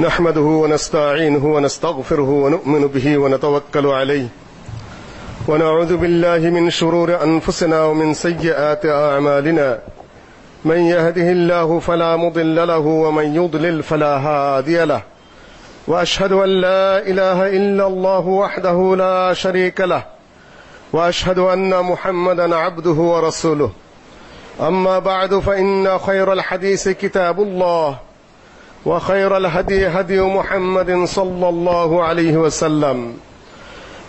نحمده ونستعينه ونستغفره ونؤمن به ونتوكل عليه. ونعوذ بالله من شرور أنفسنا ومن سيئات أعمالنا. من يهده الله فلا مضل له ومن يضلل فلا هادي له. وأشهد أن لا إله إلا الله وحده لا شريك له. وأشهد أن محمدا عبده ورسوله. أما بعد فإن خير الحديث كتاب الله. وخير الهدي هدي محمد صلى الله عليه وسلم.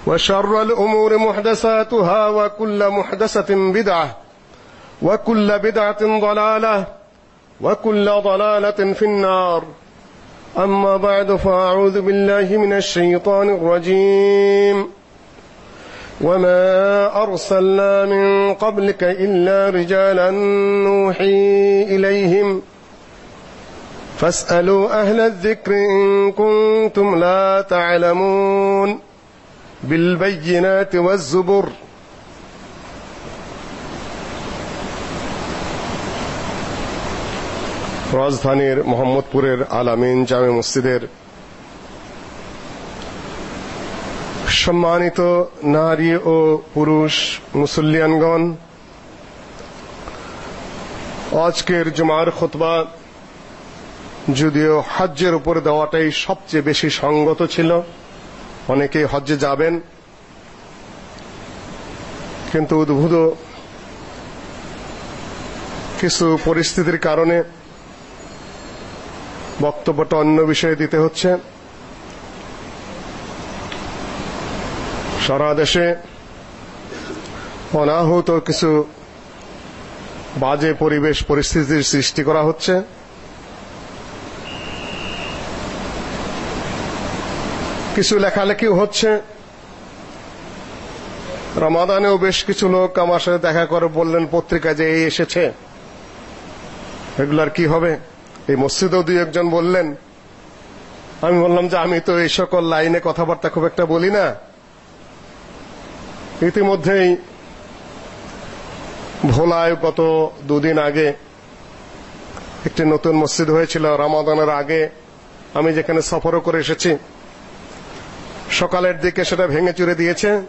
وشر الأمور محدثاتها وكل محدثة بدعة وكل بدعة ضلالة وكل ضلالة في النار. أما بعد فأعوذ بالله من الشيطان الرجيم. وما أرسلنا من قبلك إلا رجالا نوحي إليهم فاسالوا اهل الذكر ان كنتم لا تعلمون بالبينات والزبر রাজধানীর মোহাম্মদপুরের আলামিন জামে মসজিদের সম্মানিত নারী ও পুরুষ মুসল্লিয়ানগণ আজকের জুমার খুতবা যদিও হজ্জের উপর দেওয়াটাই সবচেয়ে বেশি সঙ্গত ছিল। অনেকে হজ্জে যাবেন, কিন্তু উদ্ভূত কিছু পরিস্থিতির কারণে বক্তব্যটা অন্য বিষয়ে দিতে হচ্ছে। সারা দেশে অনাহত কিছু বাজে পরিবেশ, পরিস্থিতির সৃষ্টি করা হচ্ছে। কিছু লেখালেখিও হচ্ছে। রমাদানেও বেশ কিছু লোক আমার সাথে দেখা করে বললেন পত্রিকায় যে এই এসেছে। এগুলার কি হবে? এই মসজিদেও দুই একজন বললেন। আমি বললাম যে আমি তো এই সকল লাইনে কথাবার্তা খুব একটা বলি না। ইতিমধ্যেই ভোলায় গত দুদিন আগে একটি নতুন মসজিদ হয়েছিল। রমাদানের আগে আমি যেখানে সফরও করে এসেছি। সকালের দিকে সেটা ভেঙে চুরে দিয়েছে,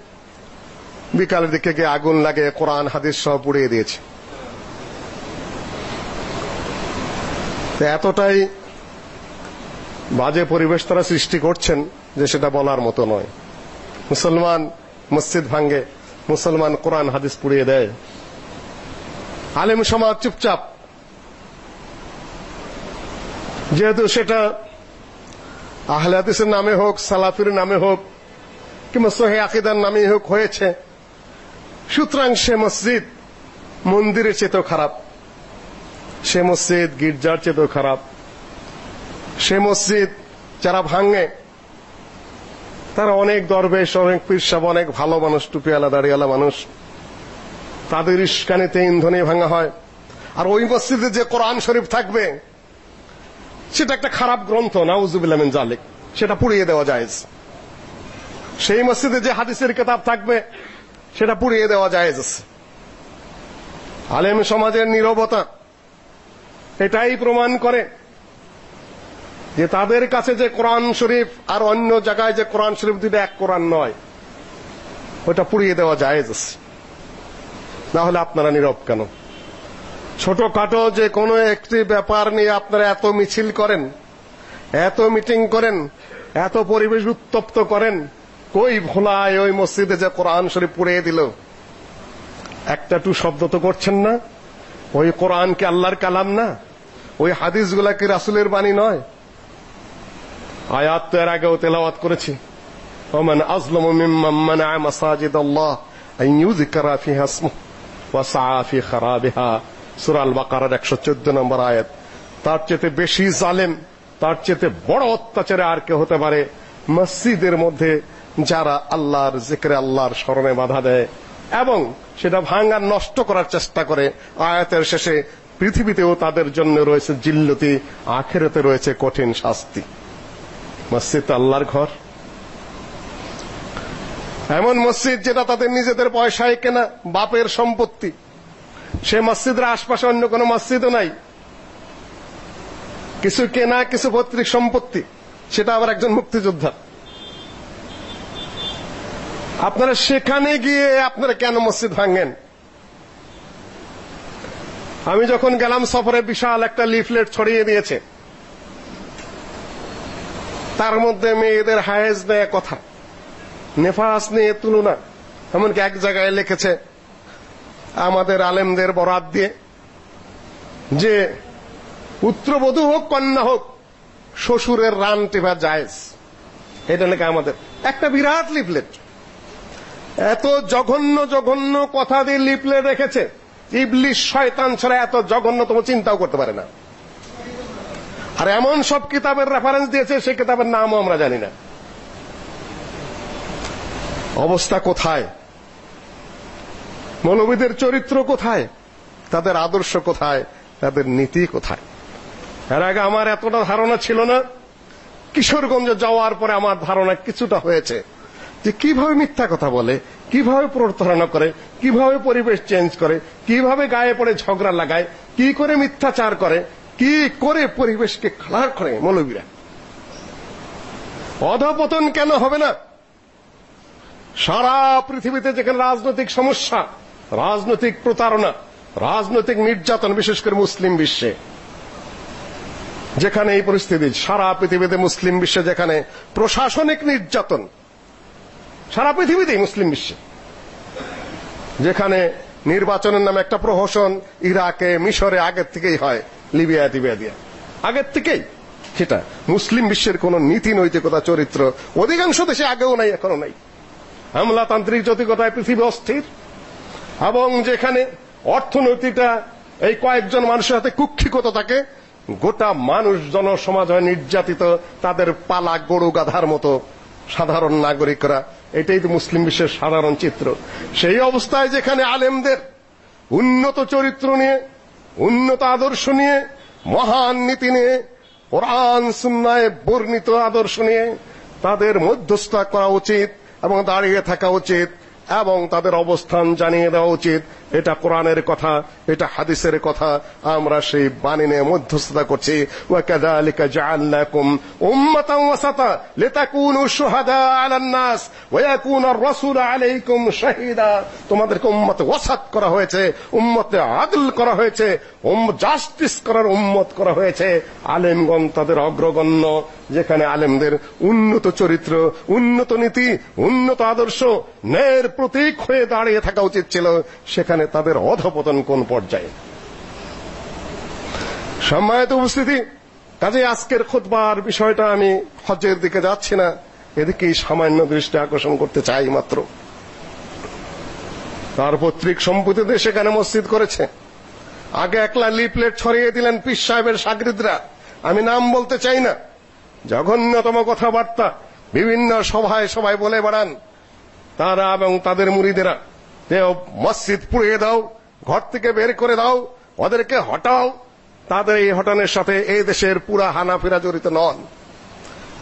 বিকালের দিকে গিয়ে আগুন লাগে কোরআন, হাদিস সব পুড়িয়ে দিয়েছে। এতটাই বাজে পরিবেশ তারা সৃষ্টি করছেন যে সেটা বলার মতো নয়। মুসলমান মসজিদ ভাঙ্গে মুসলমান কোরআন, হাদিস পুড়িয়ে দেয়। আলেম সমাজ চুপচাপ। যেহেতু সেটা আহলে হাদিসের নামে হোক, সালাফির নামে হোক, কিংবা সোহে আকিদার নামে হোক হয়েছে। সুতরাং সে মসজিদ মন্দিরের চেয়েও খারাপ। সে মসজিদ গির্জার চেয়েও খারাপ। সে মসজিদ যারা ভাঙে, তারা অনেক দরবেশ, অনেক পীরসাব, অনেক ভালো মানুষ, টুপিওয়ালা, দাড়িওয়ালা মানুষ। তাদের ইস্কানিতে ইন্ধনে ভাঙা হয়। আর ওই মসজিদে যে কোরআন শরীফ থাকবে সেটা একটা খারাপ গ্রন্থ, নাউজুবিল্লাহ মিন জালিক সেটা পুড়িয়ে দেওয়া যায় সেই মসজিদে যে হাদিসের কিতাব থাকবে, সেটা পুড়িয়ে দেওয়া যায় আলেম সমাজের নীরবতা, এটাই প্রমাণ করে যে তাদের কাছে যে কোরআন শরীফ আর অন্য জায়গায় যে কোরআন শরীফ দুটো এক কোরআন নয়, ওটা পুড়িয়ে দেওয়া যায় না হলে আপনারা নীরব কেন? ছোটখাটো যে কোনো একটি ব্যাপার নিয়ে আপনারা এত মিছিল করেন, এত মিটিং করেন, এত পরিবেশ উত্তপ্ত করেন, কই ভোলায় ওই মসজিদে যে কোরআন শরীফ পুড়িয়ে দিল? একটা টু শব্দ তো করছেন না। ওই কোরআন কি আল্লাহর কালাম না? ওই হাদিসগুলা কি রাসূলের বাণী নয়? আয়াত তো এর আগেও তেলাওয়াত করেছি। ওমান আজলামু মিম্মান মানা'a মাসাজিদ আল্লাহ আন ইউযকারা ফিহা ইসমু ওয়া সাআ খারাবিহা। সূরা আল বাকারার 114 নম্বর আয়াত, তার চেয়ে বেশি জালেম, তার চেয়ে বড় অত্যাচারে আর কে হতে পারে। মসজিদের মধ্যে যারা আল্লাহর জিকরে আল্লাহর স্মরণে বাধা দেয় এবং সেটা ভাঙার নষ্ট করার চেষ্টা করে, আয়াতের শেষে পৃথিবীতেও তাদের জন্য রয়েছে জিল্লতি, আখেরাতে রয়েছে কঠিন শাস্তি। মসজিদ আল্লাহর ঘর। এমন মসজিদ যেটা তাদের নিজেদের পয়সায় কেনা, বাপের সম্পত্তি। সে মসজিদের আশপাশে অন্য কোনো মসজিদও নাই। কিছু কেনা, কিছু পৈতৃক সম্পত্তি, সেটা আবার একজন মুক্তিযোদ্ধা। আপনারা সেখানে গিয়ে আপনারা কেন মসজিদ ভাঙেন? আমি যখন গেলাম, সফরে বিশাল একটা লিফলেট ছড়িয়ে দিয়েছে। তার মধ্যে মেয়েদের হায়েজ নেয় কথা। নেফাস নিয়ে তুলনা, এমনকি এক জায়গায় লিখেছে আমাদের আলেমদের বরাত দিয়ে যে পুত্রবধূ হোক, কন্যা হোক, শ্বশুরের রান টেপা জায়েজ। এটা নাকি আমাদের। একটা বিরাট লিফলেট। এত জঘন্য জঘন্য কথা দিয়ে লিফলেট রেখেছে। ইবলিশ শয়তান ছাড়া এত জঘন্যতম চিন্তাও করতে পারে না। আর এমন সব কিতাবের রেফারেন্স দিয়েছে সেই কিতাবের নামও আমরা জানি না। অবস্থা কোথায়? মৌলবীদের চরিত্র কোথায়? তাদের আদর্শ কোথায়? তাদের নীতি কোথায়? এর আগে আমার এতটা ধারণা ছিল না। কিশোরগঞ্জে যাওয়ার পরে আমার ধারণা কিছুটা হয়েছে যে কীভাবে মিথ্যা কথা বলে, কীভাবে প্রতারণা করে, কীভাবে পরিবেশ চেঞ্জ করে, কীভাবে গায়ে পড়ে ঝগড়া লাগায়, কি করে মিথ্যাচার করে, কি করে পরিবেশকে খারাপ করে মৌলবীরা। অধপতন কেন হবে না? সারা পৃথিবীতে যেখানে রাজনৈতিক সমস্যা রাজনৈতিক প্রতারণা, রাজনৈতিক নির্যাতন, বিশেষ করে মুসলিম বিশ্বে। যেখানে এই পরিস্থিতি, সারা পৃথিবীতে মুসলিম বিশ্বে যেখানে প্রশাসনিক নির্যাতন, সারা পৃথিবীতেই মুসলিম বিশ্বে। যেখানে নির্বাচনের নামে একটা প্রহসন ইরাকে, মিশরে আগের থেকেই হয়, লিবিয়া টিবিয়া দিয়া আগের থেকেই সেটা। মুসলিম বিশ্বের কোন নীতি, নৈতিকতা, চরিত্র অধিকাংশ দেশে আগেও নাই এখনও নাই। হামলাতান্ত্রিক জ্যোতিকতায় পৃথিবী অস্থির। এবং যেখানে অর্থনৈতিকটা এই কয়েকজন মানুষের হাতে কুক্ষিগত থাকে, গোটা মানুষ জনসমাজ হয় নির্যাতিত, তাদের পালা গরু গাধার মতো সাধারণ নাগরিকরা। এটাই তো মুসলিম বিশ্বের সাধারণ চিত্র। সেই অবস্থায় যেখানে আলেমদের উন্নত চরিত্র নিয়ে, উন্নত আদর্শ নিয়ে, মহান নীতি নিয়ে, কোরআন, সুন্নায় বর্ণিত আদর্শ নিয়ে তাদের মধ্যস্থা করা উচিত এবং দাঁড়িয়ে থাকা উচিত। এবং তাদের অবস্থান জানিয়ে দেওয়া উচিত। এটা কোরআনের কথা, এটা হাদিসের কথা, আমরা সেই বাণী নিয়ে মধ্যস্থতা করছি। জাআলনাকুম উম্মাতান ওয়াসাতা লিতাকুনু শুহাদা আলান নাস ওয়া ইয়াকুনা আর-রাসূলু আলাইকুম শাহিদা। তোমাদেরকে উম্মত ওয়াসাত করা হয়েছে, উম্মতে আদল করা হয়েছে, উম, জাস্টিস করার উম্মত করা হয়েছে। আলেমগণ তাদের অগ্রগণ্য, যেখানে আলেমদের উন্নত চরিত্র, উন্নত নীতি, উন্নত আদর্শ, ন্যায়ের প্রতীক হয়ে দাঁড়িয়ে থাকা উচিত ছিল। সেখানে তাদের অধপতন কোন পর্যায়ে? সম্মানিত উপস্থিতি কাজে আজকের খুতবার বিষয়টা আমি হজের দিকে যাচ্ছি না, এদিকেই সামান্য দৃষ্টি আকর্ষণ করতে চাই মাত্র। তার পৈতৃক সম্পত্তিতে সেখানে মসজিদ করেছে। আগে একলা লিফলেট ছড়িয়ে দিলেন পীর সাহেবের সাগরিদরা। আমি নাম বলতে চাই না। জঘন্যতম কথাবার্তা বিভিন্ন সভায় সবাই বলে বেড়ান। তারা এবং তাদের মুরিদেরা যে মসজিদ পুড়িয়ে দাও, ঘর থেকে বের করে দাও, ওদেরকে হটাও। তাদের এই হটানোর সাথে এই দেশের পুরা হানাফিরা জড়িত নন।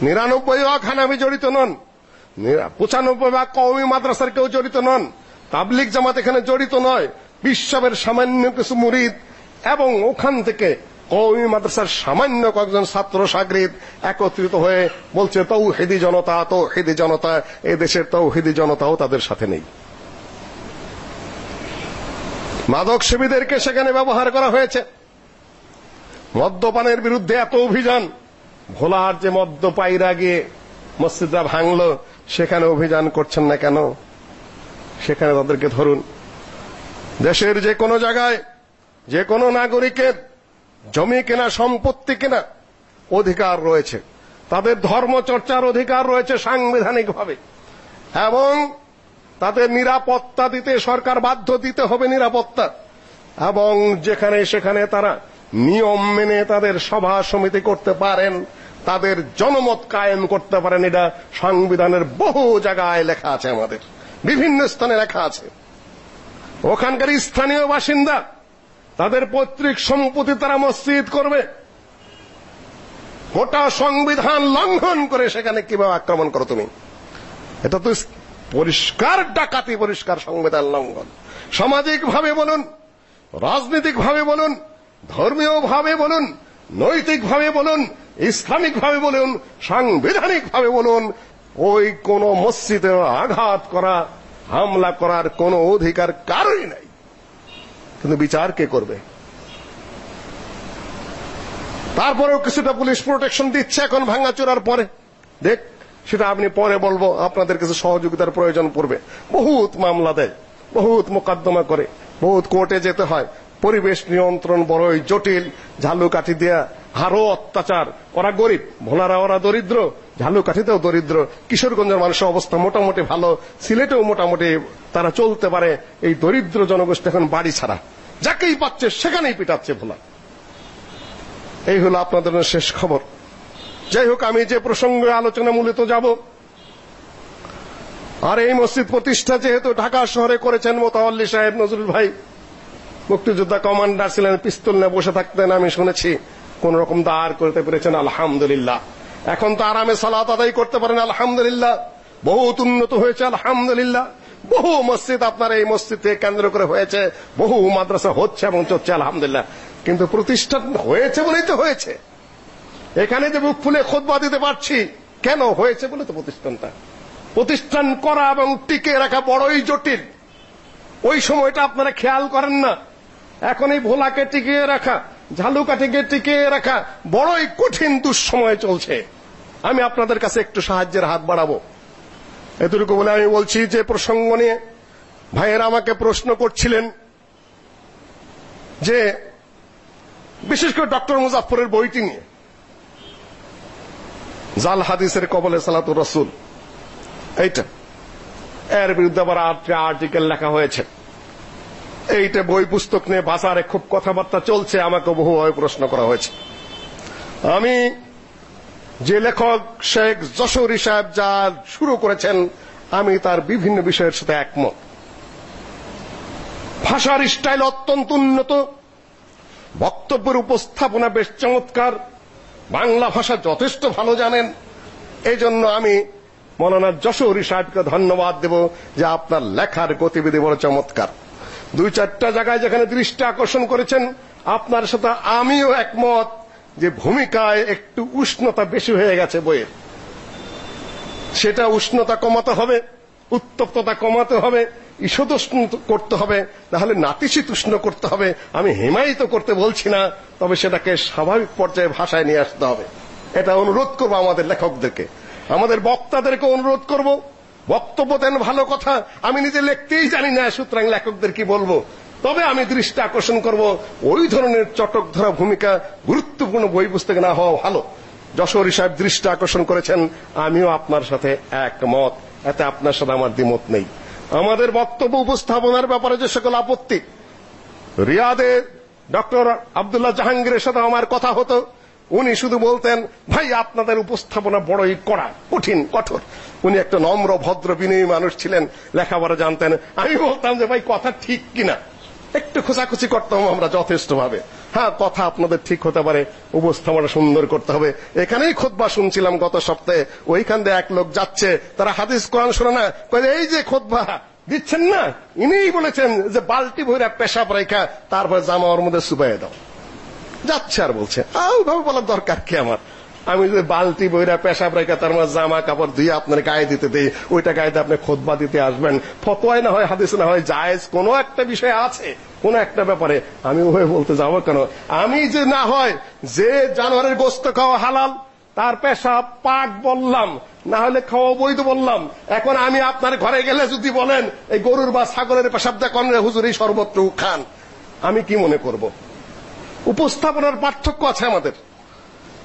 নিরানব্বই ভাগ হানাফি জড়িত নন। পঁচানব্বই ভাগ কওমি মাদ্রাসার কেউ জড়িত নন। তাবলিক জামাত এখানে জড়িত নয়। বিশ্বের সামান্য কিছু মুরিদ এবং ওখান থেকে কওমি মাদ্রাসার সামান্য কয়েকজন ছাত্র সাগরিদ একত্রিত হয়ে বলছে, তৌহিদি জনতা তৌহিদি জনতা। এই দেশের তৌহিদি জনতাও তাদের সাথে নেই। মাদক সেবীদেরকে সেখানে ব্যবহার করা হয়েছে। মদ্যপানের বিরুদ্ধে এত অভিযান, ভোলার যে মদ্যপাইরা গিয়ে মসজিদটা ভাঙলো, সেখানে অভিযান করছেন না কেন? সেখানে তাদেরকে ধরুন। দেশের যে কোনো জায়গায় যে কোনো নাগরিকের জমি কেনা, সম্পত্তি কেনা অধিকার রয়েছে। তাদের ধর্মচর্চার অধিকার রয়েছে সাংবিধানিকভাবে। এবং তাদের নিরাপত্তা দিতে সরকার বাধ্য দিতে হবে নিরাপত্তা। এবং যেখানে সেখানে তারা নিয়ম মেনে তাদের সভা সমিতি করতে পারেন, তাদের জনমত কায়েম করতে পারেন, এটা সংবিধানের বহু জায়গায় লেখা আছে আমাদের। বিভিন্ন স্থানে লেখা আছে। ওখানকার স্থানীয় বাসিন্দা, তাদের পৈতৃক সম্পত্তি তারা মসজিদ করবে। গোটা সংবিধান লঙ্ঘন করে সেখানে কীভাবে আক্রমণ করো তুমি? এটা তো পরিষ্কার ডাকাতি, পরিষ্কার সংবিধান লঙ্ঘন। সামাজিক ভাবে বলুন রাজনৈতিক ভাবে বলুন ধর্মীয় ভাবে বলুন নৈতিক ভাবে বলুন ইসলামিক ভাবে বলুন সাংবিধানিক ভাবে বলুন, ওই কোন মসজিদে আঘাত করা, হামলা করার কোনো অধিকার কারোই নাই। কিন্তু বিচার কে করবে? তারপরেও কিছুটা পুলিশ প্রোটেকশন দিচ্ছে এখন ভাঙাচোরার পরে। দেখ সেটা আপনি পরে বলব, আপনাদের কিছু সহযোগিতার প্রয়োজন পড়বে। বহুত মামলা দেয়, বহুত মোকদ্দমা করে, বহুত কোর্টে যেতে হয়। পরিবেশ নিয়ন্ত্রণ বড়ই জটিল, ঝালু কাঠি দেয়া, আরও অত্যাচার। ওরা গরিব, ভোলারা ওরা দরিদ্র, ঝালু কাঠিতেও দরিদ্র। কিশোরগঞ্জের মানুষের অবস্থা মোটামুটি ভালো, সিলেটেও মোটামুটি তারা চলতে পারে। এই দরিদ্র জনগোষ্ঠী এখন বাড়ি ছাড়া। যাকেই পাচ্ছে, সেখানেই পিটাচ্ছে ভোলা। এই হলো আপনাদের শেষ খবর। যাই হোক, আমি যে প্রসঙ্গে আলোচনা মূলত যাব। আর এই মসজিদ প্রতিষ্ঠা যেহেতু ঢাকা শহরে করেছেন মোতাওয়াল্লি সাহেব নজরুল ভাই, মুক্তিযোদ্ধা কমান্ডার ছিলেন, পিস্তল নিয়ে বসে থাকতেন, আমি শুনেছি কোন রকম দাঁড় করতে পেরেছেন, আলহামদুলিল্লাহ। এখন তো আরামে সালাত আদায় করতে পারেন, আলহামদুলিল্লাহ। বহুত উন্নত হয়েছে, আলহামদুলিল্লাহ। বহু মসজিদ আপনার এই মসজিদ কেন্দ্র করে হয়েছে, বহু মাদ্রাসা হচ্ছে এবং চলছে, আলহামদুলিল্লাহ। কিন্তু প্রতিষ্ঠান হয়েছে বলেই তো হয়েছে। এখানে যে বুক ফুলে খোদবা দিতে পারছি, কেন হয়েছে বলে তো প্রতিষ্ঠানটা? প্রতিষ্ঠান করা এবং টিকে রাখা বড়ই জটিল। ওই সময়টা আপনারা খেয়াল করেন না। এখন এই ভোলাকে টিকিয়ে রাখা ঝালুকাঠিকে টিকিয়ে রাখা বড়ই কঠিন দুঃসময় চলছে। আমি আপনাদের কাছে একটু সাহায্যের হাত বাড়াবো। এতটুকু বলে আমি বলছি যে প্রসঙ্গ নিয়ে ভাইয়েরা আমাকে প্রশ্ন করছিলেন যে বিশেষ করে ডক্টর মুজাফরের বইটি নিয়ে। জাল হাদিসের কবলে সালাতুর রসুল। এইটা। এর বিরুদ্ধে আবার আর্টিকেল লেখা হয়েছে। এইটা বই পুস্তক নিয়ে বাজারে খুব কথাবার্তা চলছে, আমাকে বহুভাবে প্রশ্ন করা হয়েছে। আমি যে লেখক শেখ যশোরী সাহেব যা শুরু করেছেন, আমি তার বিভিন্ন বিষয়ের সাথে একমত। ভাষার স্টাইল অত্যন্ত উন্নত। বক্তব্যের উপস্থাপনা বেশ চমৎকার। বাংলা ভাষা যথেষ্ট ভালো জানেন। এই জন্য আমি মৌলানা যশোরী সাহেবকে ধন্যবাদ দেব যে আপনার লেখার গতিবিধি বড় চমৎকার। দুই চারটা জায়গায় যেখানে দৃষ্টি আকর্ষণ করেছেন, আপনার সাথে আমিও একমত যে ভূমিকায় একটু উষ্ণতা বেশি হয়ে গেছে বইয়ের। সেটা উষ্ণতা কমাতে হবে, উত্তপ্ততা কমাতে হবে ঈষদুষ্ণ করতে হবে তাহলে নাতিশীতোষ্ণ করতে হবে। আমি হিমায়িত করতে বলছি না, তবে সেটাকে স্বাভাবিক পর্যায়ে ভাষায় নিয়ে আসতে হবে। এটা অনুরোধ করব আমাদের লেখকদেরকে। আমাদের বক্তাদেরকে অনুরোধ করব, বক্তব্য দেন ভালো কথা, আমি নিজে লিখতেই জানি না সুতরাং লেখকদের কি বলব। তবে আমি দৃষ্টি আকর্ষণ করব, ওই ধরনের চটক ধরা ভূমিকা, গুরুত্বপূর্ণ বই পুস্তকে না হওয়া ভালো। যশোরী সাহেব দৃষ্টি আকর্ষণ করেছেন, আমিও আপনার সাথে একমত, এতে আপনার সাথে আমার দ্বিমত নেই। আমাদের বক্তব্য উপস্থাপনার ব্যাপারে যে সকল আপত্তি, রিয়াদে ডক্টর আব্দুল্লাহ জাহাঙ্গীরের সাথে আমার কথা হতো, উনি শুধু বলতেন, ভাই, আপনাদের উপস্থাপনা বড়ই কড়া, কঠিন, কঠোর। উনি একটা নম্র, ভদ্র, বিনয়ী মানুষ ছিলেন, লেখাপড়া জানতেন। আমি বলতাম যে, ভাই, কথা ঠিক কিনা? একটু খোঁচাখুচি করতাম আমরা যথেষ্টভাবে। হ্যাঁ কথা আপনাদের ঠিক হতে পারে, উপস্থাপনা সুন্দর করতে হবে। এখানেই খোদবা শুনছিলাম গত সপ্তাহে। ওইখান দিয়ে এক লোক যাচ্ছে, তারা হাদিস কোরআন শোনে না কয়ে এই যে খোদবা দিচ্ছেন না? ইনিই বলেছেন যে, বালতি ভৈরা পেশাব রেখা তারপর জামা ওর মধ্যে সুবাই দাও। যাচ্ছে আর বলছে ওইভাবে বলার দরকার কি আমার? আমি যদি বালতি বইরা পেশাব রেখে তার মধ্যে জামা কাপড় দিয়ে আপনার গায়ে দিতে দেই, ওইটা গায়ে আপনি খোদবা দিতে আসবেন। ফতোয়ায় না হয়, হাদিস না হয়, জায়েজ কোনো একটা বিষয় আছে, কোন একটা ব্যাপারে। আমি ওভাবে বলতে যাব কেন? আমি যে না হয়, যে জানোয়ারের গোস্ত খাওয়া হালাল, তার পেশাব পাক বললাম, না হলে খাওয়া বৈধ বললাম। এখন আমি আপনার ঘরে গেলে যদি বলেন, এই গরুর বা ছাগলের পেশাব দেখেন হুজুর এই সর্বত্র খান আমি কি মনে করব? উপস্থাপনার পার্থক্য আছে আমাদের।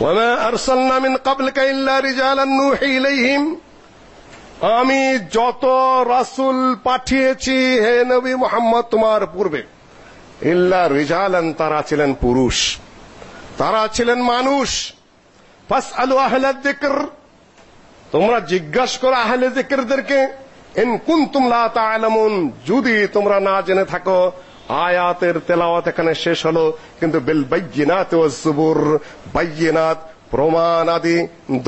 وما أرسلنا من قبلك إلا رجالا نوحي إليهم আমি যত রাসূল পাঠিয়েছি হে নবী মোহাম্মদ তোমার পূর্বে ইল্লা রিজালান তারা ছিলেন পুরুষ তারা ছিলেন মানুষ ফাসআলু আহলা যিকর তোমরা জিজ্ঞাসা করো আহলে জিকিরদেরকে ইন কুনতুম লা তা'লামুন যদি তোমরা না জেনে থাকো আয়াতের তেলাওয়াত এখানে শেষ হলো, কিন্তু বিল বাইয়িনাত ওয়াজ জুবুর বাইয়িনাত প্রমাণ আদি,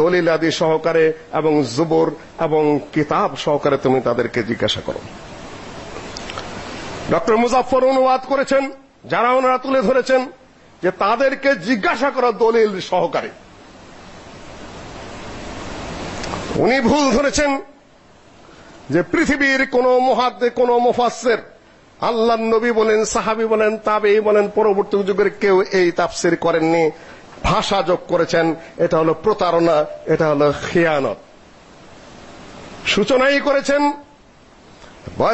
দলিল আদি সহকারে এবং জুবুর এবং কিতাব সহকারে তুমি তাদেরকে জিজ্ঞাসা করো। ডক্টর মুজাফফর অনুবাদ করেছেন, যারা ওনারা তুলে ধরেছেন, যে তাদেরকে জিজ্ঞাসা করা দলিল সহকারে। উনি ভুল ধরেছেন যে পৃথিবীর কোন মহাদ্দে, কোন মুফাসসির আল্লাহ নবী বলেন, সাহাবী বলেন তাবেঈ বলেন, পরবর্তী যুগের কেউ এই তাফসীর করেননি। ভাষা যোগ করেছেন, এটা হলো প্রতারণা, এটা হলো খিয়ানত। সূচনাই করেছেন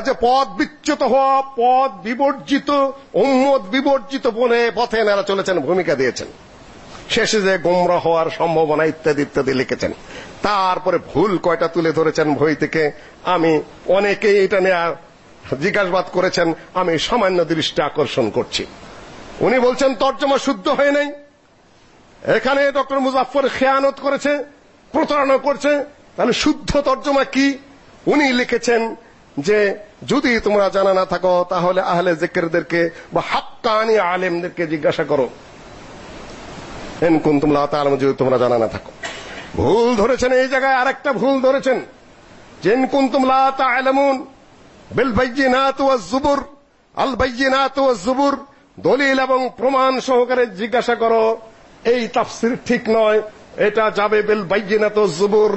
যে পথ বিচ্যুত হওয়া পথ বিবর্জিত, উম্মত বিবর্জিত বলে পথে এনারা চলেছেন, ভূমিকা দিয়েছেন। শেষে যে গোমরা হওয়ার সম্ভাবনা ইত্যাদি ইত্যাদি লিখেছেন। তারপরে ভুল কয়টা তুলে ধরেছেন বই থেকে, আমি অনেকেই এটা নিয়ে জিজ্ঞাসাবাদ করেছেন, আমি সামান্য দৃষ্টি আকর্ষণ করছি। উনি বলছেন, তর্জমা শুদ্ধ হয় নাই। এখানে ডক্টর মুজাফফর খেয়ানত করেছে, প্রতারণা করছে। তাহলে শুদ্ধ তর্জমা কি? উনি লিখেছেন যে, যদি তোমরা জানা না থাকো, তাহলে আহলে জিকিরদেরকে বা হাক্কানি আলেমদেরকে জিজ্ঞাসা করো। এন কুনতুম লা তাআলামু, যদি তোমরা জানা না থাকো। ভুল ধরেছেন, এই জায়গায় আরেকটা ভুল ধরেছেন। জেন কুনতুম লা তাআলামুন বিল বাইয়িনাত ওয়াজ জুবুর আল বাইয়িনাত ওয়াজ জুবুর দলিল এবং প্রমাণ সহকারে জিজ্ঞাসা করো, এই তাফসীর ঠিক নয়, এটা যাবে বিল বাইয়িনাত ওয়াজ জুবুর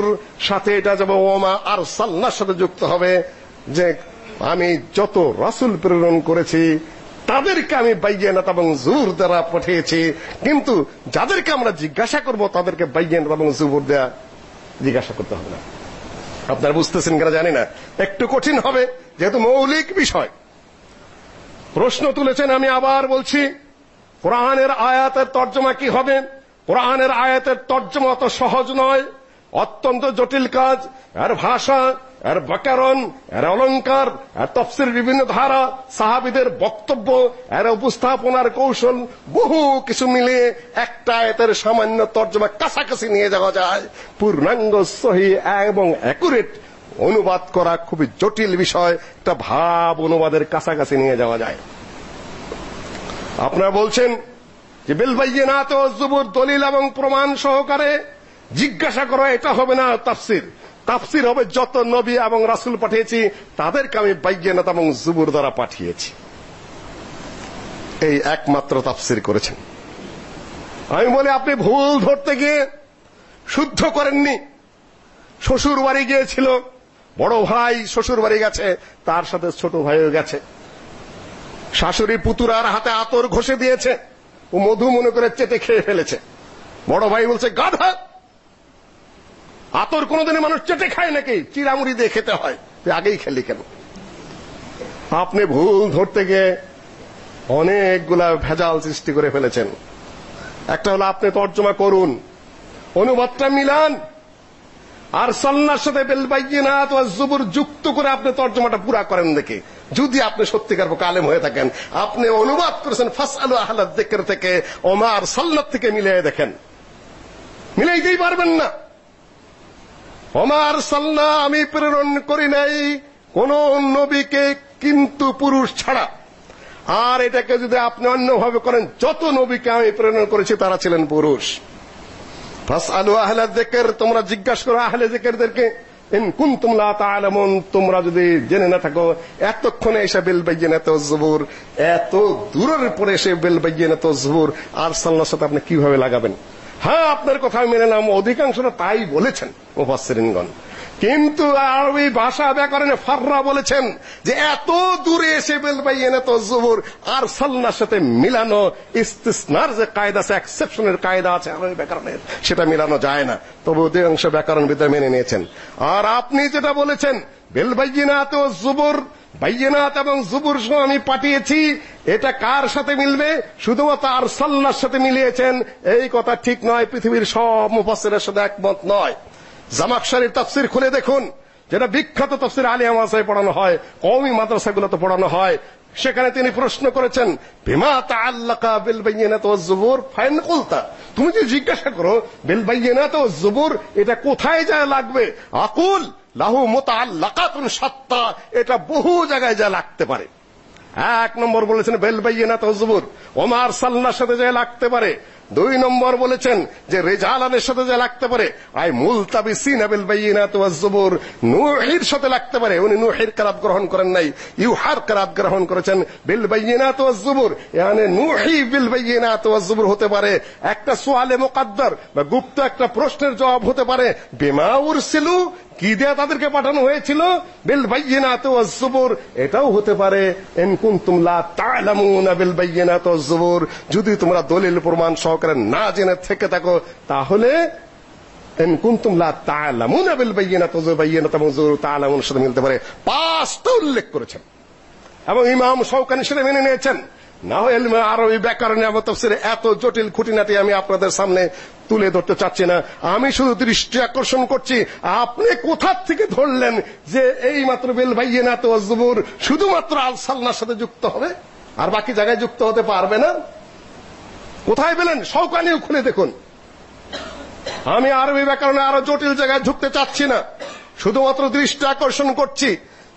সাথে এটা যাবে ওমা আর সাথে যুক্ত হবে, যে আমি যত রাসূল প্রেরণ করেছি, তাদেরকে আমি বাইয়ানাত এবং জুর দ্বারা পাঠিয়েছি, কিন্তু যাদেরকে আমরা জিজ্ঞাসা করব, তাদেরকে বাইয়ানাত এবং জুবুর দেয়া জিজ্ঞাসা করতে হবে না। আপনারা বুঝতেছেন কিনা জানি না। একটু কঠিন হবে, যেহেতু মৌলিক বিষয়। প্রশ্ন তুলেছেন, আমি আবার বলছি, কোরআনের আয়াতের তর্জমা কি হবে? কোরআনের আয়াতের তর্জমা অত সহজ নয়, অত্যন্ত জটিল কাজ। আর ভাষা এর ব্যাকরণ, এর অলঙ্কার এর তফসির বিভিন্ন ধারা, সাহাবিদের বক্তব্য, এর উপস্থাপনার কৌশল, বহু কিছু মিলিয়ে একটা আয়াতের সামান্য তর্জমা কাছাকাছি নিয়ে যাওয়া যায়। পূর্ণাঙ্গ, সহি এবং অ্যাকুরেট অনুবাদ করা খুবই জটিল বিষয়, একটা ভাব অনুবাদের কাছাকাছি নিয়ে যাওয়া যায়। আপনারা বলছেন যে, বিল বাইয়িনাত ও জুবুর দলিল এবং প্রমাণ সহকারে জিজ্ঞাসা করা, এটা হবে না তাফসির। তাফসির হবে যত নবী এবং রাসূল পাঠিয়েছি, তাদেরকে আমি বাইয়িনাত এবং জুবুর দ্বারা পাঠিয়েছি। এই একমাত্র তাফসির করেছেন। আমি বলি, আপনি ভুল ধরতে গিয়ে শুদ্ধ করেননি। শ্বশুর বাড়ি গিয়েছিল, বড় ভাই শ্বশুর বাড়ি গেছে, তার সাথে ছোট ভাইও গেছে। শাশুড়ি পুতুরার হাতে আতর ঘষে দিয়েছে, ও মধু মনে করে চেটে খেয়ে ফেলেছে। বড় ভাই বলছে, গাধা! আতর কোনোদিনে মানুষ চেটে খায় নাকি? চিরামুড়ি দিয়ে খেতে হয়। তুই আগেই খেলি কেন? আপনি ভুল ধরতে গিয়ে অনেকগুলা ভেজাল সৃষ্টি করে ফেলেছেন। একটা হলো আপনি তর্জমা করুন। অনুবাদটা মিলান। আর সাল্লার সাথে বাইয়িনাত ওয়া জুবুর যুক্ত করে আপনি তর্জমাটা পুরা করেন দেখে। যদি আপনি সত্যিকার পক্ষে আলেম হয়ে থাকেন, আপনি অনুবাদ করেছেন ফাসআলু আহলা যিকর থেকে, ওমার সাল্লাত থেকে মিলিয়ে দেখেন। মিলাইতেই পারবেন না। ওমার সাল্লাহ আমি প্রেরণ করি নাই। কোন নবীকে কিন্তু পুরুষ ছাড়া। আর এটাকে যদি আপনি অন্যভাবে করেন, যত নবীকে আমি প্রেরণ করেছি, তারা ছিলেন পুরুষ। ফাসআলু আহলা যিকর, তোমরা জিজ্ঞাসা করো আহলে যিকরদেরকে, ইন কুনতুম লা তাআলামুন? তোমরা যদি জেনে না থাকো, এতক্ষণে এসে বিল বাইয়িনাত জুবুর, এত দূরের পরে এসে বিল বাইয়িনাত জুবুর, আর সাল্লাল্লাহু সাথে আপনি কীভাবে লাগাবেন? হ্যাঁ আপনার কথা মেনে নাম অধিকাংশরা তাই বলেছেন, মুফাসসিরিনগণ। কিন্তু আরবি ভাষা ব্যাকরণে ফাররা বলেছেন যে এত দূরে এসে বেল বাইয়েনে তো জুবুর আর সাল্লার সাথে মিলানো ইস্তিসনার যে কায়দা আছে এক্সেপশনের কায়দা আছে আরবি ব্যাকরণের, সেটা মিলানো যায় না। তবে অধিকাংশ ব্যাকরণবিদরা মেনে নিয়েছেন। আর আপনি যেটা বলেছেন বেল বাইয়িনাত ও জুবুর বাইয়িনাত এবং জুবুর সহ আমি পাঠিয়েছি। এটা কার সাথে মিলবে? শুধুমাত্র আর সাল্লার সাথে মিলিয়েছেন। এই কথা ঠিক নয়, পৃথিবীর সব মুফাসসিরের সাথে একমত নয়। জামাকশারির তাফসীর খুলে দেখুন। যেটা বিখ্যাত তফসির আলিয়া মাসায় পড়ানো হয়, কওমি মাদ্রাসাগুলোতে পড়ানো হয়। সেখানে তিনি প্রশ্ন করেছেন, বিমা তাআল্লাকা বিল বাইয়িনাতি ওয়াজ জুবুর? ফাইন কুলতা। তুমি যদি জিজ্ঞাসা করো, বিল বাইয়িনাতি ওয়াজ জুবুর? এটা কোথায় যায় লাগবে? আকুল। লাহু মুতাআল্লাকাতুন শাত্তা। এটা বহু জায়গায় যা লাগতে পারে। এক নম্বর বলেছেন, বেল বাইয়িনাত ওয়াজবুর ওমার সাল্লার সাথে যা লাগতে পারে। দুই নম্বর বলেছেন যে, রেজালানের সাথে যা লাগতে পারে। আই মুলতাবিসিন বিল বাইয়িনাত ওয়াজবুর নূহের সাথে লাগতে পারে। উনি নূহের কারাত গ্রহণ করেন নাই। ইউহার কারাত গ্রহণ করেছেন বিল বাইয়িনাত ওয়াজবুর মানে নূহি বিল বাইয়িনাত ওয়াজবুর হতে পারে। একটা সোয়ালে মুকদ্দর বা গুপ্ত একটা প্রশ্নের জবাব হতে পারে। বিমা উরসিলু কি দিয়ে তাদেরকে পাঠানো হয়েছিল? বিল বাইয়িনাত ওয়াজ জুবুর এটাও হতে পারে, ইন কুনতুম লা তা'লামুনা বিল বাইয়িনাত ওয়াজ জুবুর যদি তোমরা দলিল প্রমাণ সহকারে না জেনে থেকে থাকো, তাহলে, ইন কুনতুম লা তা'লামুনা বিল বাইয়িনাত ওয়াজ বাইয়িনাত ওয়াজ জুবুর তা'লামুন সাথে মিলতে পারে। পাঁচটা উল্লেখ করেছেন। এবং ইমাম শৌকানি সেটা মেনে নিয়েছেন। না ইলমে আরবি ব্যাকরণে এবং তাফসীরে এত জটিল খুঁটিনাটি আমি আপনাদের সামনে তুলে ধরতে চাচ্ছি না। আমি শুধু দৃষ্টি আকর্ষণ করছি, আপনি কোথা থেকে ধরলেন যে এই মাত্র বেল বাইয়িনা তো জুবুর শুধুমাত্র আল সালনার সাথে যুক্ত হবে? আর বাকি জায়গায় যুক্ত হতে পারবে না? কোথায় পেলেন? শৌকানিও খুলে দেখুন। আমি আরবি ব্যাকরণে আরও জটিল জায়গায় ঢুকতে চাচ্ছি না। শুধুমাত্র দৃষ্টি আকর্ষণ করছি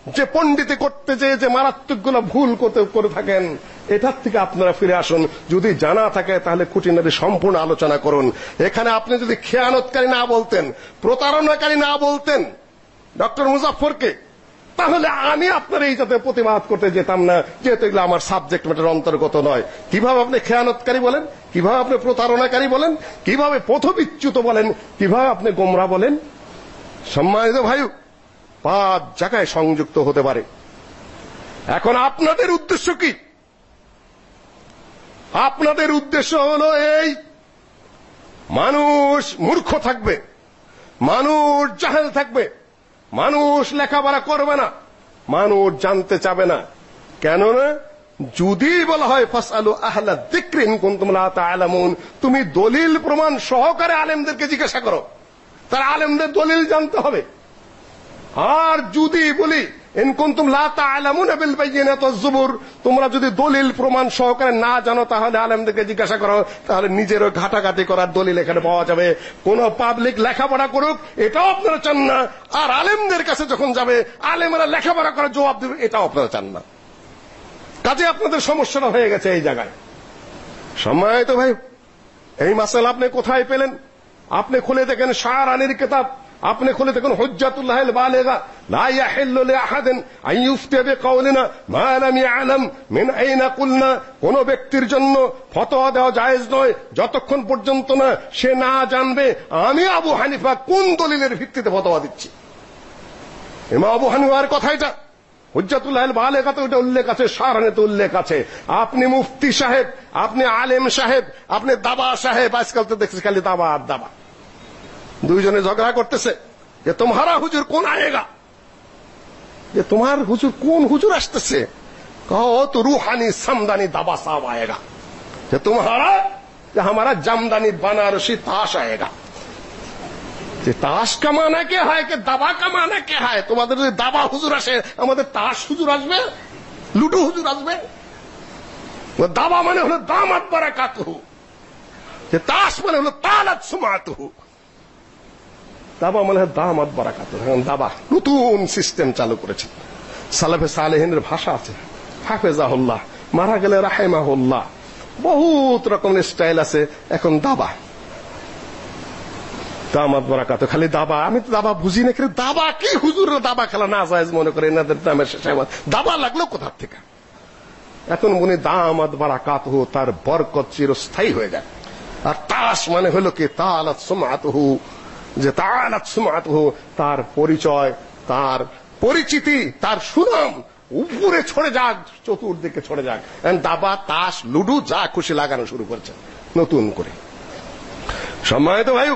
যে পণ্ডিতে করতে যে যে মারাত্মকগুলো ভুল করতে, করে থাকেন, এটার থেকে আপনারা ফিরে আসুন। যদি জানা থাকে, তাহলে খুঁটিনাটি সম্পূর্ণ আলোচনা করুন। এখানে আপনি যদি খেয়ানতকারী না বলতেন, প্রতারণাকারী না বলতেন, ডক্টর মুজাফফরকে, তাহলে আমি আপনার এই যাতে প্রতিবাদ করতে যেতাম না, যেহেতু এগুলো আমার সাবজেক্ট ম্যাটার অন্তর্গত নয়। কীভাবে আপনি খেয়ানতকারী বলেন? কীভাবে আপনি প্রতারণাকারী বলেন? কীভাবে পথবিচ্যুত বলেন? কীভাবে আপনি গোমরা বলেন? সম্মানিত ভাই পাঁচ জায়গায় সংযুক্ত হতে পারে। এখন আপনাদের উদ্দেশ্য কি? আপনাদের উদ্দেশ্য হলো এই, মানুষ মূর্খ থাকবে, মানুষ জাহেল থাকবে, মানুষ লেখাপড়া করবে না, মানুষ জানতে চাবে না। কেননা, যদি বলা হয় ফাসালু আহলা যিকরিন কুনতুম লা তুমি দলিল প্রমাণ সহকারে আলেমদেরকে জিজ্ঞাসা করো। তার আলেমদের দলিল জানতে হবে। আর যদি বলি, ইন কুনতুম লা তা'লামুনা বিল বাইয়িনাত ওয়াজ জুবুর তোমরা যদি দলিল প্রমাণ সহকারে না জানো, তাহলে আলেমদেরকে জিজ্ঞাসা করো, তাহলে নিজেরও ঘাটাঘাটি করার দলিল এখানে পাওয়া যাবে। কোন পাবলিক লেখাপড়া করুক, এটাও আপনারা চান না। আর আলেমদের কাছে যখন যাবে, আলেমরা লেখাপড়া করার জবাব দেবে, এটাও আপনারা চান না। কাজে আপনাদের সমস্যাটা হয়ে গেছে এই জায়গায়। সম্মানিত ভাই, এই মাসাল আপনি কোথায় পেলেন? আপনি খুলে দেখেন শাহর আলীর কিতাব। আপনি খুলে দেখুন, হুজ্জাতুল্লাহ বালেগা, লা ইয়াহিল্লু লিআহাদিন আন ইফতি বিকাউলিনা মা লাম ইয়ালাম মিন আইনা কুলনা। কোন ব্যক্তির জন্য ফতোয়া দেওয়া জায়েজ নয়, যতক্ষণ পর্যন্ত না সে না জানবে আমি আবু হানিফা কোন দলিলের ভিত্তিতে ফতোয়া দিচ্ছি। ইমাম আবু হানিফার কথা এটা। হুজ্জাতুল্লাহ বালেগাতে ওটা উল্লেখ আছে সারানেতে উল্লেখ আছে। আপনি মুফতি সাহেব, আপনি আলেম সাহেব, আপনি দাবা সাহেব, আজকাল তো দেখছি খালি দাবা আর দাবা। দুইজনে ঝগড়া করতেছে যে তোমারা হুজুর কোন আয়েগা? যে তোমার হুজুর কোন হুজুর আসতেছে? কহো তো রুহানি সামদানি দাবা সাব আয়েগা। যে তোমারা যে हमारा জামদানি বানারসি তাস আয়েগা। যে তাস কামানা কে হয়, কে দাবা কামানা কে হয়? তোমাদের যদি দাবা হুজুর আসে, আমাদের তাস হুজুর আসবে? লুডু হুজুর আসবে? দাবা মানে হলো দামাত বারাকাতুহু। যে তাস মানে হলো তালাত সুমাতহু। দাবা মানে দামাত বারাকাত এখন দাবা। নতুন সিস্টেম চালু করেছে। সালাফে সালেহিনের ভাষা আছে। হাফেজাহুল্লাহ, মারা গেলে রাহেমাহুল্লাহ। বহুত রকমের স্টাইল আছে, এখন দাবা। দামাত বারাকাত, খালি দাবা। আমি তো দাবা বুঝি না, কিন্তু দাবা কি? হুজুর দাবা খেলা না জায়েজ মনে করে, এনাদের দামের শেষে দাবা লাগল কোথা থেকে? এখন মনে দামাত বারাকাত তার বরকত চিরস্থায়ী হয়ে যায় আর তাস মানে হলো কি? তালাত সুমাতুহু যে তালাত সুমাতুহু তার পরিচয়, তার পরিচিতি, তার সুনাম উপরে ছড়ে যাক, চতুর্দিকে ছড়ে যাক। দাবা, তাস, লুডু, যা খুশি লাগানো শুরু করছে। নতুন করে। সম্মানিত ভাই,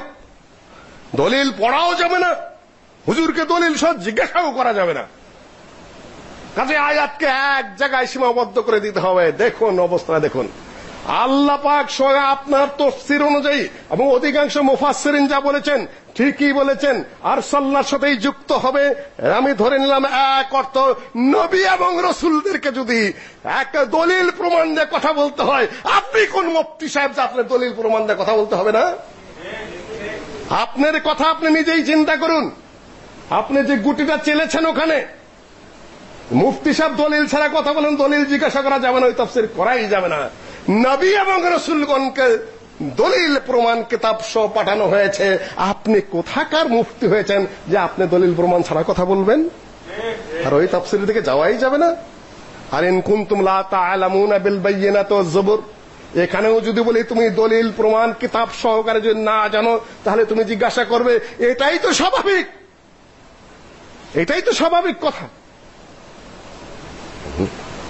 দলিল পড়াও যাবে না। হুজুরকে দলিল সব জিজ্ঞাসাও করা যাবে না। কাজে আয়াতকে এক জায়গায় সীমাবদ্ধ করে দিতে হবে। দেখুন অবস্থা দেখুন। আল্লাহ পাক স্বয়ং আপনার তফসির অনুযায়ী এবং অধিকাংশ মুফাসসিরিন যা বলেছেন, ঠিকই বলেছেন। আর সাথেই যুক্ত হবে। আমি ধরে নিলাম এক অর্থ, নবী এবং রসুলদেরকে যদি এক দলিল প্রমাণ দিয়ে কথা বলতে হয়, আপনি কোন মুফতি সাহেব যে আপনার দলিল প্রমাণ দিয়ে কথা বলতে হবে না? আপনার কথা আপনি নিজেই চিন্তা করুন। আপনি যে গুটিটা চেলেছেন ওখানে, মুফতি সাহেব দলিল ছাড়া কথা বলেন, দলিল জিজ্ঞাসা করা যাবে না, ওই তফসির করাই যাবে না। নবী এবং রসুলগণকে দলিল, প্রমাণ, কিতাব সহ পাঠানো হয়েছে। আপনি কোথাকার মুফতি হয়েছেন যে আপনি দলিল, প্রমাণ ছাড়া কথা বলবেন? আর ওই তাফসিরের দিকে যাওয়াই যাবে না। আর ইন কুনতুম লা তাআলামুনা বিল বায়িনাতি ওয়াজ জবর। এখানেও যদি বলি তুমি দলিল, প্রমাণ, কিতাব সহকারে যদি না জানো, তাহলে তুমি জিজ্ঞাসা করবে, এটাই তো স্বাভাবিক। এটাই তো স্বাভাবিক কথা।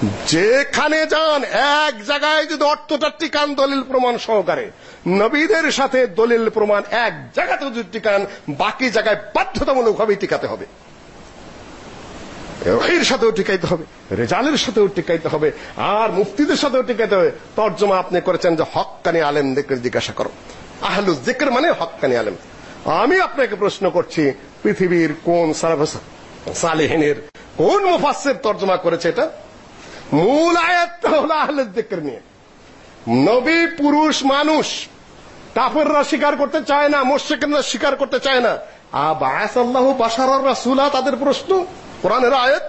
যেখানে যান, এক জায়গায় যদি অর্থটা টিকান দলিল প্রমাণ সহকারে, নবীদের সাথে দলিল প্রমাণ এক জায়গাতে যদি টিকান, বাকি জায়গায় বাধ্যতামূলকভাবে টিকাতে হবে। ওহির সাথেও টিকাইতে হবে, রেজালের সাথেও টিকাইতে হবে, আর মুফতিদের সাথেও টিকাইতে হবে। তর্জমা আপনি করেছেন যে হকানি হক্কানি আলেমদেরকে জিজ্ঞাসা করো। আহলু জিকর মানে হক্কানি আলেম। আমি আপনাকে প্রশ্ন করছি, পৃথিবীর কোন সালেহিনের কোন মুফাসসির তর্জমা করেছে এটা? মূল আয়াতটা হলো আহলে জিকর নিয়ে। নবী পুরুষ মানুষ, কাফেররা স্বীকার করতে চায় না, মুশরিকরা স্বীকার করতে চায় না। বাশারার রাসূলা, তাদের প্রশ্ন, কোরআনের আয়াত,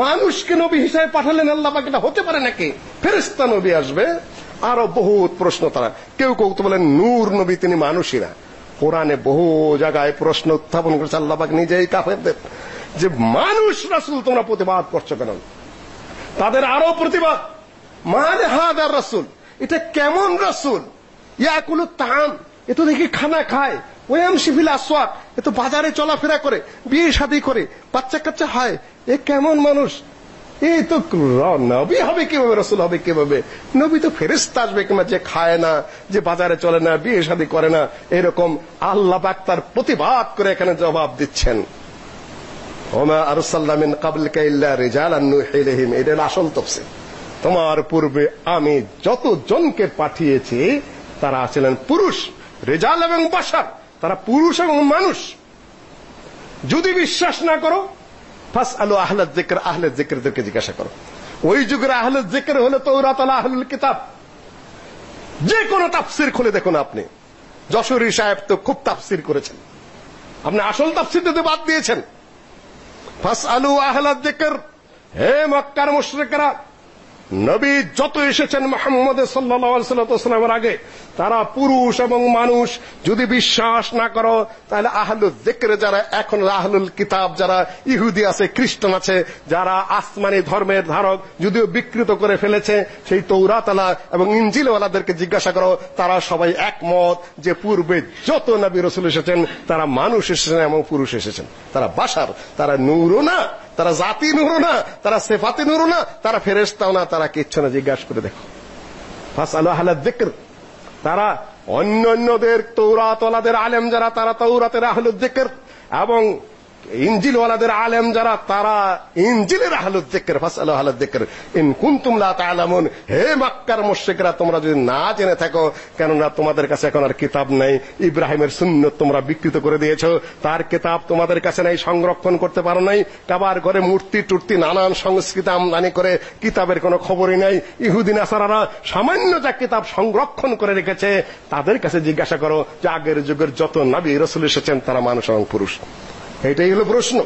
মানুষকে নবী হিসেবে পাঠালেন, আল্লাহ পাক এটা হতে পারে নাকি? ফেরেশতা নবী আসবে, আরও বহুত প্রশ্ন তারা। কেউ কেউ তো বলেন, নূর নবী তিনি মানুষই না কোরআনে বহু জায়গায় প্রশ্ন উত্থাপন করেছে, আল্লাহ পাক নিজেই কাফেরদের। যে মানুষ রাসূল তোমরা প্রতিবাদ করছ কেন? তাদের আরও প্রতিবাদ। মানে হাদার রাসূল, এটা কেমন রাসূল? ইয়াকুলু তাম এ তো দেখি খানা খায়। ওয়াম শিফিল আসওয়াক, এ তো বাজারে চলাফেরা করে, বিয়ে শাদী করে, বাচ্চা কাচ্চা হয়। এ কেমন মানুষ? এই তো নবী হবে কীভাবে, রসুল হবে কীভাবে? নবী তো ফেরেস্তা আসবে কিংবা যে খায় না, যে বাজারে চলে না, বিয়ে শাদী করে না, এরকম আল্লাহ পাক তার প্রতিবাদ করে এখানে জবাব দিচ্ছেন। ওমা আরসাল্লা মিন ক্বাবলিকা ইল্লা রিজালান নুহি ইলাইহিম। এটা আসল তাফসীর তোমার পূর্বে আমি যত জনকে পাঠিয়েছি, তারা ছিলেন পুরুষ, রেজাল এবং বাশার। তারা পুরুষ এবং মানুষ। যদি বিশ্বাস না করো ফাস আলু আহলে জিকর আহলে জিকরদেরকে জিজ্ঞাসা করো। ওই যুগের আহলে জিকর হলো তৌরাত আল আহলুল কিতাব। যে কোনো তাফসীর খুলে দেখুন আপনি। যশোরী সাহেব তো খুব তাফসীর করেছেন। আপনি আসল তাফসীর দিতে বাদ দিয়েছেন। ফাস আলু আহলে জিকর হে মক্কার মুশরিকরা নবী যত এসেছেন মোহাম্মদ সাল্লামের আগে, তারা পুরুষ এবং মানুষ, যদি বিশ্বাস না করো, তাহলে আহলুল যিকর যারা, এখন আহলুল কিতাব যারা, ইহুদি আছে, খ্রিস্টান আছে, যারা আসমানি ধর্মের ধারক, যদিও বিকৃত করে ফেলেছে, সেই তৌরাত আলা এবং ইনজিলওয়ালাদেরকে জিজ্ঞাসা করো, তারা সবাই একমত যে পূর্বে যত নবী রাসূল এসেছেন, তারা মানুষ এসেছেন এবং পুরুষ এসেছেন। তারা বাশার তারা নূরও না। তারা জাতি নুরু না, তারা সেফাতি নুরু না, তারা ফেরেশতাও না, তারা কিচ্ছু না, জিজ্ঞাসা করে দেখো। ফাসালু আহলা যিকর, তারা অন্য অন্যদের তৌরাতওয়ালাদের আলেম যারা, তারা তৌরাতের আহলুদ যিকর এবং ইনজিলওয়ালাদের আলেম যারা, তারা ইনজিলের আহলুদ যিকর ফাসালু আহলুদ যিকর ইন কুনতুম লা তাআলামুন, হে মক্কার মুশরিকরা, তোমরা যদি না জেনে থাকো, কেননা তোমাদের কাছে এখন আর কিতাব নাই, ইব্রাহিমের সুন্নত তোমরা বিকৃত করে দিয়েছ, তার কিতাব তোমাদের কাছে নাই, সংরক্ষণ করতে পারো নাই, কাবার ঘরে মূর্তি টুর্তি, নানান সংস্কৃত আমদানি করে কিতাবের কোনো খবরই নাই। ইহুদি নাসারারা সামান্য যা কিতাব সংরক্ষণ করে রেখেছে, তাদের কাছে জিজ্ঞাসা করো যে আগের যুগের যত নবী রাসূল এসেছেন, তারা মানুষ এবং পুরুষ। এটাই হলো প্রশ্ন।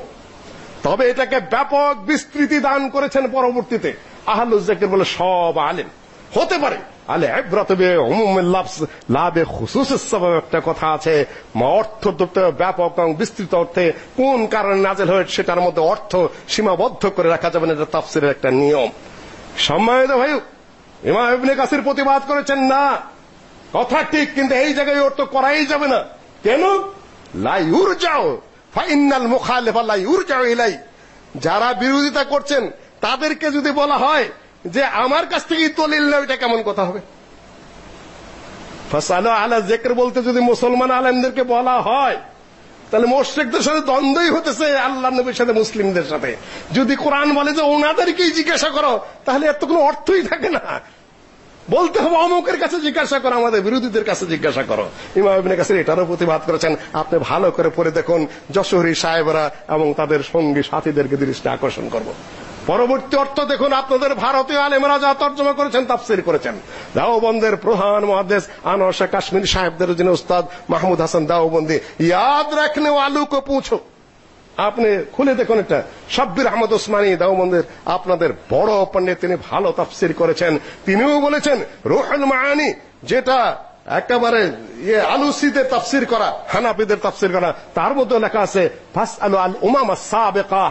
তবে এটাকে ব্যাপক বিস্তৃতি দান করেছেন পরবর্তীতে। আহলুজ জাকির বলে সব আলেম। হতে পারে। আলে ইবরাত বে উমুমিল লাফজ লা বে খুসুসিস একটা কথা আছে। মা অর্থ তো ব্যাপক এবং বিস্তৃত অর্থে কোন কারণে নাজেল হয়েছে সেটার মধ্যে অর্থ সীমাবদ্ধ করে রাখা যাবে না, এটা তাফসিরের একটা নিয়ম। সম্মানিত ভাই, ইমাম ইবনে কাসির প্রতিবাদ করেছেন না। কথা ঠিক, কিন্তু এই জায়গায় অর্থ করাই যাবে না। কেন? লা ইউরজাও ফাইনাল মুখালিফা লা ইউরজাউ ইলাই যারা বিরোধিতা করছেন, তাদেরকে যদি বলা হয় যে আমার কাছ থেকেই দলিল না এটা কেমন কথা হবে? ফাসালু আলা যিকর বলতে যদি মুসলমান আলেমদেরকে বলা হয়, তাহলে মুশরিকদের সাথে দ্বন্দ্বই হতেছে আল্লাহ নবীর সাথে মুসলিমদের সাথে। যদি কোরআন বলে যে ওনাদেরকেই জিজ্ঞাসা করো, তাহলে এত কোনো অর্থই থাকে না। বলতে হবে অমুকের কাছে জিজ্ঞাসা করো, আমাদের বিরোধীদের কাছে জিজ্ঞাসা করো। ইমাম ইবনে কাসির এটারও প্রতিবাদ করেছেন, আপনি ভালো করে পড়ে দেখুন যশোরী সাহেবরা এবং তাদের সঙ্গী সাথীদেরকে দৃষ্টি আকর্ষণ করব। পরবর্তী অর্থ দেখুন, আপনাদের ভারতীয় আলেমরা যা তর্জমা করেছেন, তাফসির করেছেন। দাওবন্দের প্রধান আনোয়ার শাহ কাশ্মীরি সাহেবদের যিনি উস্তাদ মাহমুদ হাসান দাওবন্দি, ইয়াদ রাখনে ওয়ালু কো আপনি খুলে দেখুন এটা শাব্বির আহমদ ওসমানী দাওবন্দের আপনাদের বড় পণ্ডিত তিনি ভালো তাফসির করেছেন। তিনিও বলেছেন, রুহুল মাআনি, যেটা একেবারে ইয়ে আলুসিদের তাফসির করা, হানাফিদের তাফসির করা, তার মধ্যে লেখা আছে, ফাসআলু আল উমামা সাবিকা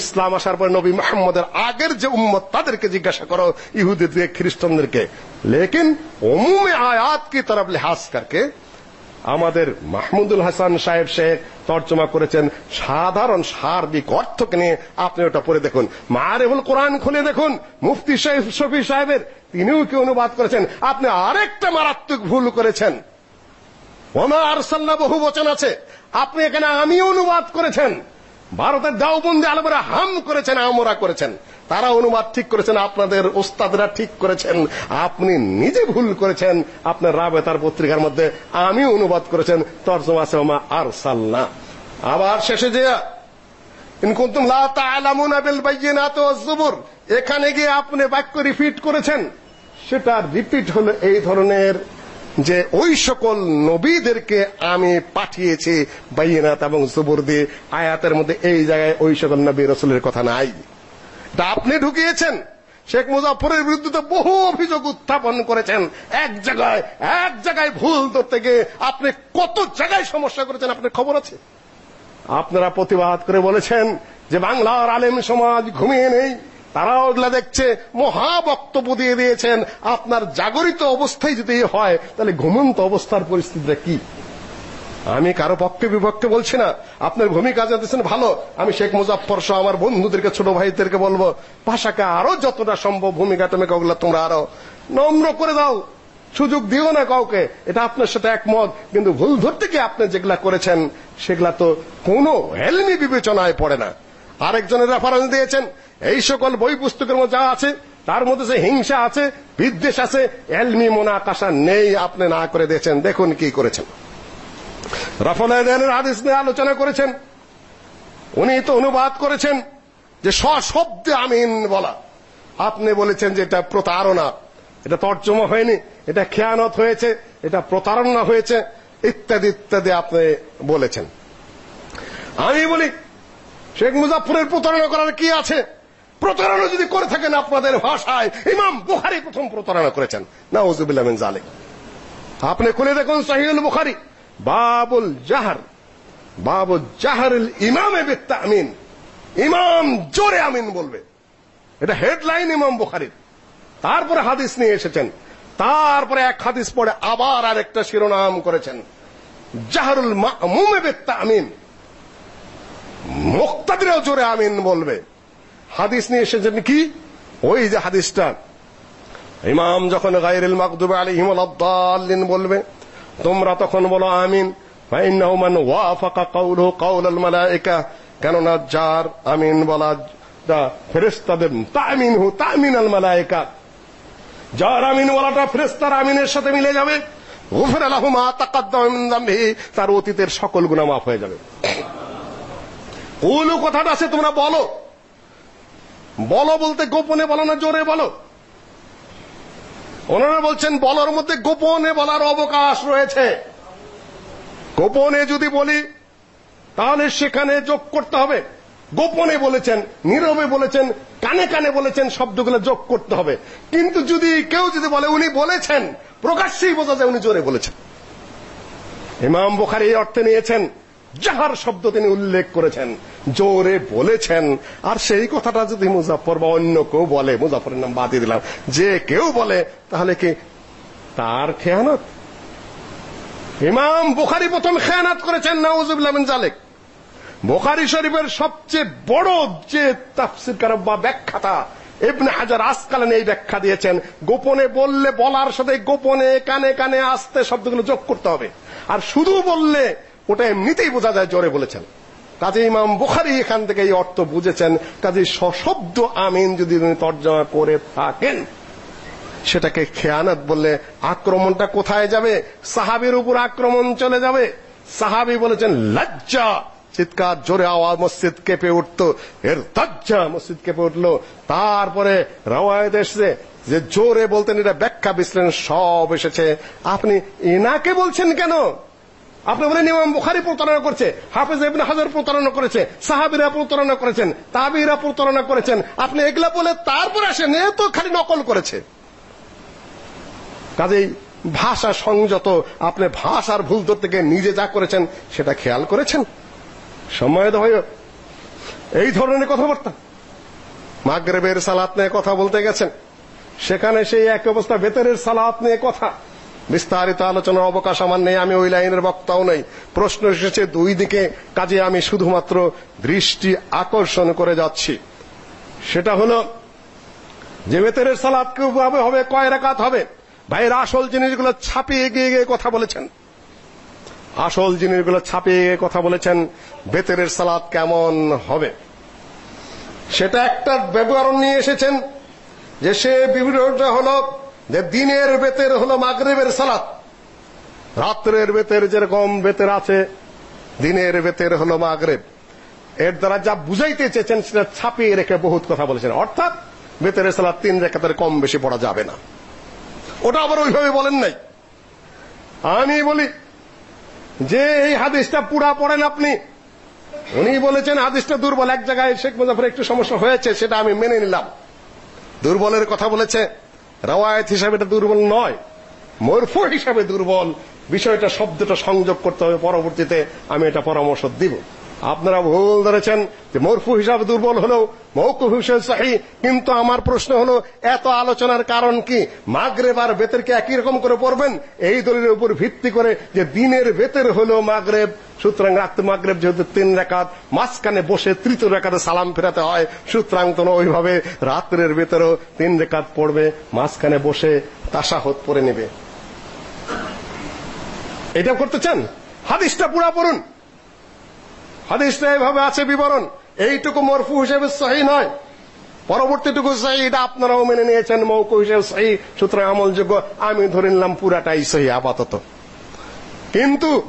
ইসলাম আসার পর নবী মুহাম্মদের আগের যে উম্মত, তাদেরকে জিজ্ঞাসা করো, ইহুদিদের, খ্রিস্টানদেরকে। লেকিন উমুমে আয়াত কি তরফ লিহাজ করকে আমাদের মাহমুদুল হাসান সাহেব শেখ তর্জমা করেছেন। সাধারণ সার্বিক অর্থকে নিয়ে আপনি ওটা পড়ে দেখুন। মারেফুল কোরআন খুলে দেখুন। মুফতি সাহেব শফি সাহেবের তিনিও কি অনুবাদ করেছেন? আপনি আরেকটা মারাত্মক ভুল করেছেন। ওমা আরসাল্লা বহু বচন আছে। আপনি এখানে আমি অনুবাদ করেছেন। ভারতের দাওবন্দি আলমরা হাম করেছেন, আমরা করেছেন। তারা অনুবাদ ঠিক করেছেন, আপনাদের ওস্তাদরা ঠিক করেছেন, আপনি নিজে ভুল করেছেন, আপনার রাবেতার পত্রিকার মধ্যে আমি অনুবাদ করেছেন, তর্জমা আছে, ওমা আরসালনা। আবার শেষে যে এখানে গিয়ে আপনি বাক্য রিপিট করেছেন সেটা রিপিট হলো এই ধরনের যে, ওই সকল নবীদেরকে আমি পাঠিয়েছি বাইনাত এবং জুবুর দিয়ে, আয়াতের মধ্যে এই জায়গায় ওই সকল নবী রাসূলের কথা নাই। এটা আপনি ঢুকিয়েছেন। শেখ মুজাফরের বিরুদ্ধে তো বহু অভিযোগ উত্থাপন করেছেন। এক জায়গায় এক জায়গায় ভুল ধরতে গিয়ে আপনি কত জায়গায় সমস্যা করেছেন, আপনার খবর আছে? আপনারা প্রতিবাদ করে বলেছেন যে বাংলার আলেম সমাজ ঘুমিয়ে নেই। তারাও ওগুলা দেখছে, মহা বক্তব্য দিয়ে দিয়েছেন। আপনার জাগরিত অবস্থায় যদি হয়, তাহলে ঘুমন্ত অবস্থার পরিস্থিতিটা কি? আমি কারও পক্ষে বিপক্ষে বলছি না। আপনার ভূমিকা যাচ্ছেন ভালো। আমি শেখ মুজাফফর সহ আমার বন্ধুদেরকে, ছোট ভাইদেরকে বলব, ভাষাকে আরও যতটা সম্ভব ভূমিকা টমিকা ওগুলা তোমরা আরও নম্র করে দাও। সুযোগ দিও না কাউকে। এটা আপনার সাথে একমত। কিন্তু ভুল ধরতে গিয়ে আপনি যেগুলা করেছেন, সেগুলা তো কোনো হেলমি বিবেচনায় পড়ে না। আরেকজনের রেফারেন্স দিয়েছেন, এই সকল বই পুস্তকের মধ্যে যা আছে, তার মধ্যে যে হিংসা আছে, বিদ্বেষ আছে এলমি মোনাকাশা নেই আপনি না করে দিয়েছেন। দেখুন কি করেছেন। রাফালাইনের হাদিস নিয়ে আলোচনা করেছেন। উনি তো অনুবাদ করেছেন যে সশব্দে আমিন বলা। আপনি বলেছেন যে এটা প্রতারণা। এটা তর্জমা হয়নি, এটা খেয়ানত হয়েছে, এটা প্রতারণা হয়েছে, ইত্যাদি ইত্যাদি আপনি বলেছেন। আমি বলি, শেখ মুজাফরের প্রতারণা করার কি আছে? প্রতারণা যদি করে থাকেন আপনাদের ভাষায়, ইমাম বুখারী প্রথম প্রতারণা করেছেন। নাউজুবিল্লাহ মিন জালিক আপনি খুলে দেখুন সহিহুল বুখারী। বাবুল জাহর। বাবুল জাহরুল ইমামে বিত্তামিন। ইমাম জোরে আমিন বলবে। এটা হেডলাইন ইমাম বুখারীর। তারপরে হাদিস নিয়ে এসেছেন। তারপরে এক হাদিস পড়ে আবার আরেকটা শিরোনাম করেছেন। জাহরুল মামুমে বিত্তামিন। মুক্তাদিরাও জোরে আমিন বলবে। হাদিস নিয়ে এসেছেন কি? ওই যে হাদিসটা। ইমাম যখন গায়রুল মাগদুব আলাইহিম ওয়ালাদ বলবে তোমরা তখন বলো আমিন। ফাইন্নাহু মান ওয়াফাকা কাউলুহু কাউলাল মালায়েকা। কেননা যার আমিন বলা ফেরেশতাদের তামিনহু তামিনাল মালায়েকা। যার আমিন বলাটা ফেরেশতার আমিনের সাথে মিলে যাবে। গুফিরা লাহু মা তাকাদ্দামা মিন যামবিহি তার অতীতের সকল গুনাহ মাফ হয়ে যাবে। কুলু কথাটা আছে, তোমরা বলো। বলো বলতে গোপনে বলো না, জোরে বলো। ওনারা বলছেন, বলার মধ্যে গোপনে বলার অবকাশ রয়েছে। গোপনে যদি বলি, তাহলে সেখানে যোগ করতে হবে। গোপনে বলেছেন, নীরবে বলেছেন, কানে কানে বলেছেন, শব্দগুলো যোগ করতে হবে। কিন্তু যদি কেউ যদি বলে, উনি বলেছেন, প্রকাশ্যেই বোঝা যায় উনি জোরে বলেছেন। ইমাম বুখারী এই অর্থে নিয়েছেন, যাহার শব্দ তিনি উল্লেখ করেছেন। জোরে বলেছেন। আর সেই কথাটা যদি মুজাফর বা অন্য কেউ বলে মুজাফরের নাম বাদ দিলাম, যে কেউ বলে, তাহলে কি তার খেয়ানত? ইমাম বুখারী প্রথম খেয়ানাত করেছেন, নাউজুবিল্লাহ মিন জালিক বুখারী শরীফের সবচেয়ে বড় যে তাফসীরকার বা ব্যাখ্যাতা ইবনে হাজার আসকালানি এই ব্যাখ্যা দিয়েছেন। গোপনে বললে, বলার সাথে গোপনে কানে কানে আসতে শব্দগুলো যোগ করতে হবে। আর শুধু বললে, ওটা এমনিতেই বোঝা যায় জোরে বলেছেন। কাজে ইমাম বুখারি এখান থেকে এই অর্থ বুঝেছেন, কাজে সশব্দ আমিন যদি তিনি তর্জমা করে থাকেন, সেটাকে খেয়ানত বললে আক্রমণটা কোথায় যাবে? সাহাবির উপর আক্রমণ চলে যাবে। সাহাবি বলেছেন, লজ্জা! চিৎকার, জোরে আওয়াজ, মসজিদ কেঁপে উঠত। এর লজ্জা মসজিদ কেঁপে উঠল। তারপরে রাওয়ায়ত এসছে যে জোরে বলতেন, এটা ব্যাখ্যা বিশ্লেষণ সব এসেছে। আপনি এনাকে বলছেন কেন? আপনি বলেন, ইমাম বুখারী প্রতারণা করছে, হাফেজ ইবনে হাজার প্রতারণা করেছে, সাহাবীরা প্রতারণা করেছেন, তাবিরা প্রতারণা করেছেন, আপনি এগুলা বলে তারপর আসেন, এ তো খালি নকল করেছে। কাজেই ভাষা সংযত, আপনি ভাষার ভুল ধরতে গিয়ে নিজে যা করেছেন, সেটা খেয়াল করেছেন? সময় হয় এই ধরনের কথাবার্তা। মাগরেবের সালাত নিয়ে কথা বলতে গেছেন। সেখানে সেই এক অবস্থা, ভেতরের সালাত নিয়ে কথা। বিস্তারিত আলোচনার অবকাশ আমার নেই, আমি ওই লাইনের বক্তাও নই। প্রশ্ন এসেছে দুই দিকে, কাজে আমি শুধুমাত্র দৃষ্টি আকর্ষণ করে যাচ্ছি। সেটা হলো, যে ভেতরের সালাত কীভাবে হবে, কয় রাকাত হবে? ভাইয়ের আসল জিনিসগুলো ছাপিয়ে গিয়ে গিয়ে কথা বলেছেন। আসল জিনিসগুলো ছাপিয়ে গিয়ে কথা বলেছেন, ভেতরের সালাত কেমন হবে? সেটা একটা ব্যবহার নিয়ে এসেছেন, যে সে বিবরণটা হলো যে দিনের বেতের হলো মাগরিবের সালাত, রাত্রের বেতের যেরকম বেতের আছে, দিনের বেতের হলো মাগরিব। এর দ্বারা যা বুঝাইতে চেয়েছেন সেটা ছাপিয়ে রেখে বহুত কথা বলেছেন। অর্থাৎ বেতের সালাত তিন রেখাতের কম বেশি পড়া যাবে না। ওটা আবার ওইভাবে বলেন নাই। আমি বলি, যে এই হাদিসটা পুরা পড়েন আপনি, উনি বলেছেন হাদিসটা দুর্বল। এক জায়গায় শেখ মুজাফর একটু সমস্যা হয়েছে, সেটা আমি মেনে নিলাম। দুর্বলের কথা বলেছে রাওয়ায়াত হিসাবে এটা দুর্বল নয়। মরফু হিসাবে দুর্বল। বিষয়টা, শব্দটা সংযোগ করতে হবে। পরবর্তীতে আমি এটা পরামর্শ দিব। আপনারা ভুল ধরেছেন যে মরফু হিসাবে দুর্বল হলেও মৌকুফ হিসেবে সহি, কিন্তু আমার প্রশ্ন হলো, এত আলোচনার কারণ কি? মাগরেব আর বেতেরকে একই রকম করে পড়বেন? এই দলিলের উপর ভিত্তি করে যে দিনের বেতের হলো মাগরেব, সুতরাং রাত মাগরেব যেহেতু তিন রেখাত, মাঝখানে বসে তৃতীয় রেখাতে সালাম ফেরাতে হয়, সুতরাং তো ওইভাবে রাত্রের ভেতরেও তিন রেখাত পড়বে, মাঝখানে বসে তাসাহত পড়ে নেবে। এটা করতে চান? হাদিসটা পুরা পড়ুন। হাদিসটা এভাবে আছে বিবরণ। এইটুকু মরফু হিসেবে সহি নয়। পরবর্তীটুকু সহি, এটা আপনারাও মেনে নিয়েছেন, মৌকু হিসেবে সহি, সুতরাং আমলযোগ্য। আমি ধরে নিলাম পুরাটাই সহি, আপাতত। কিন্তু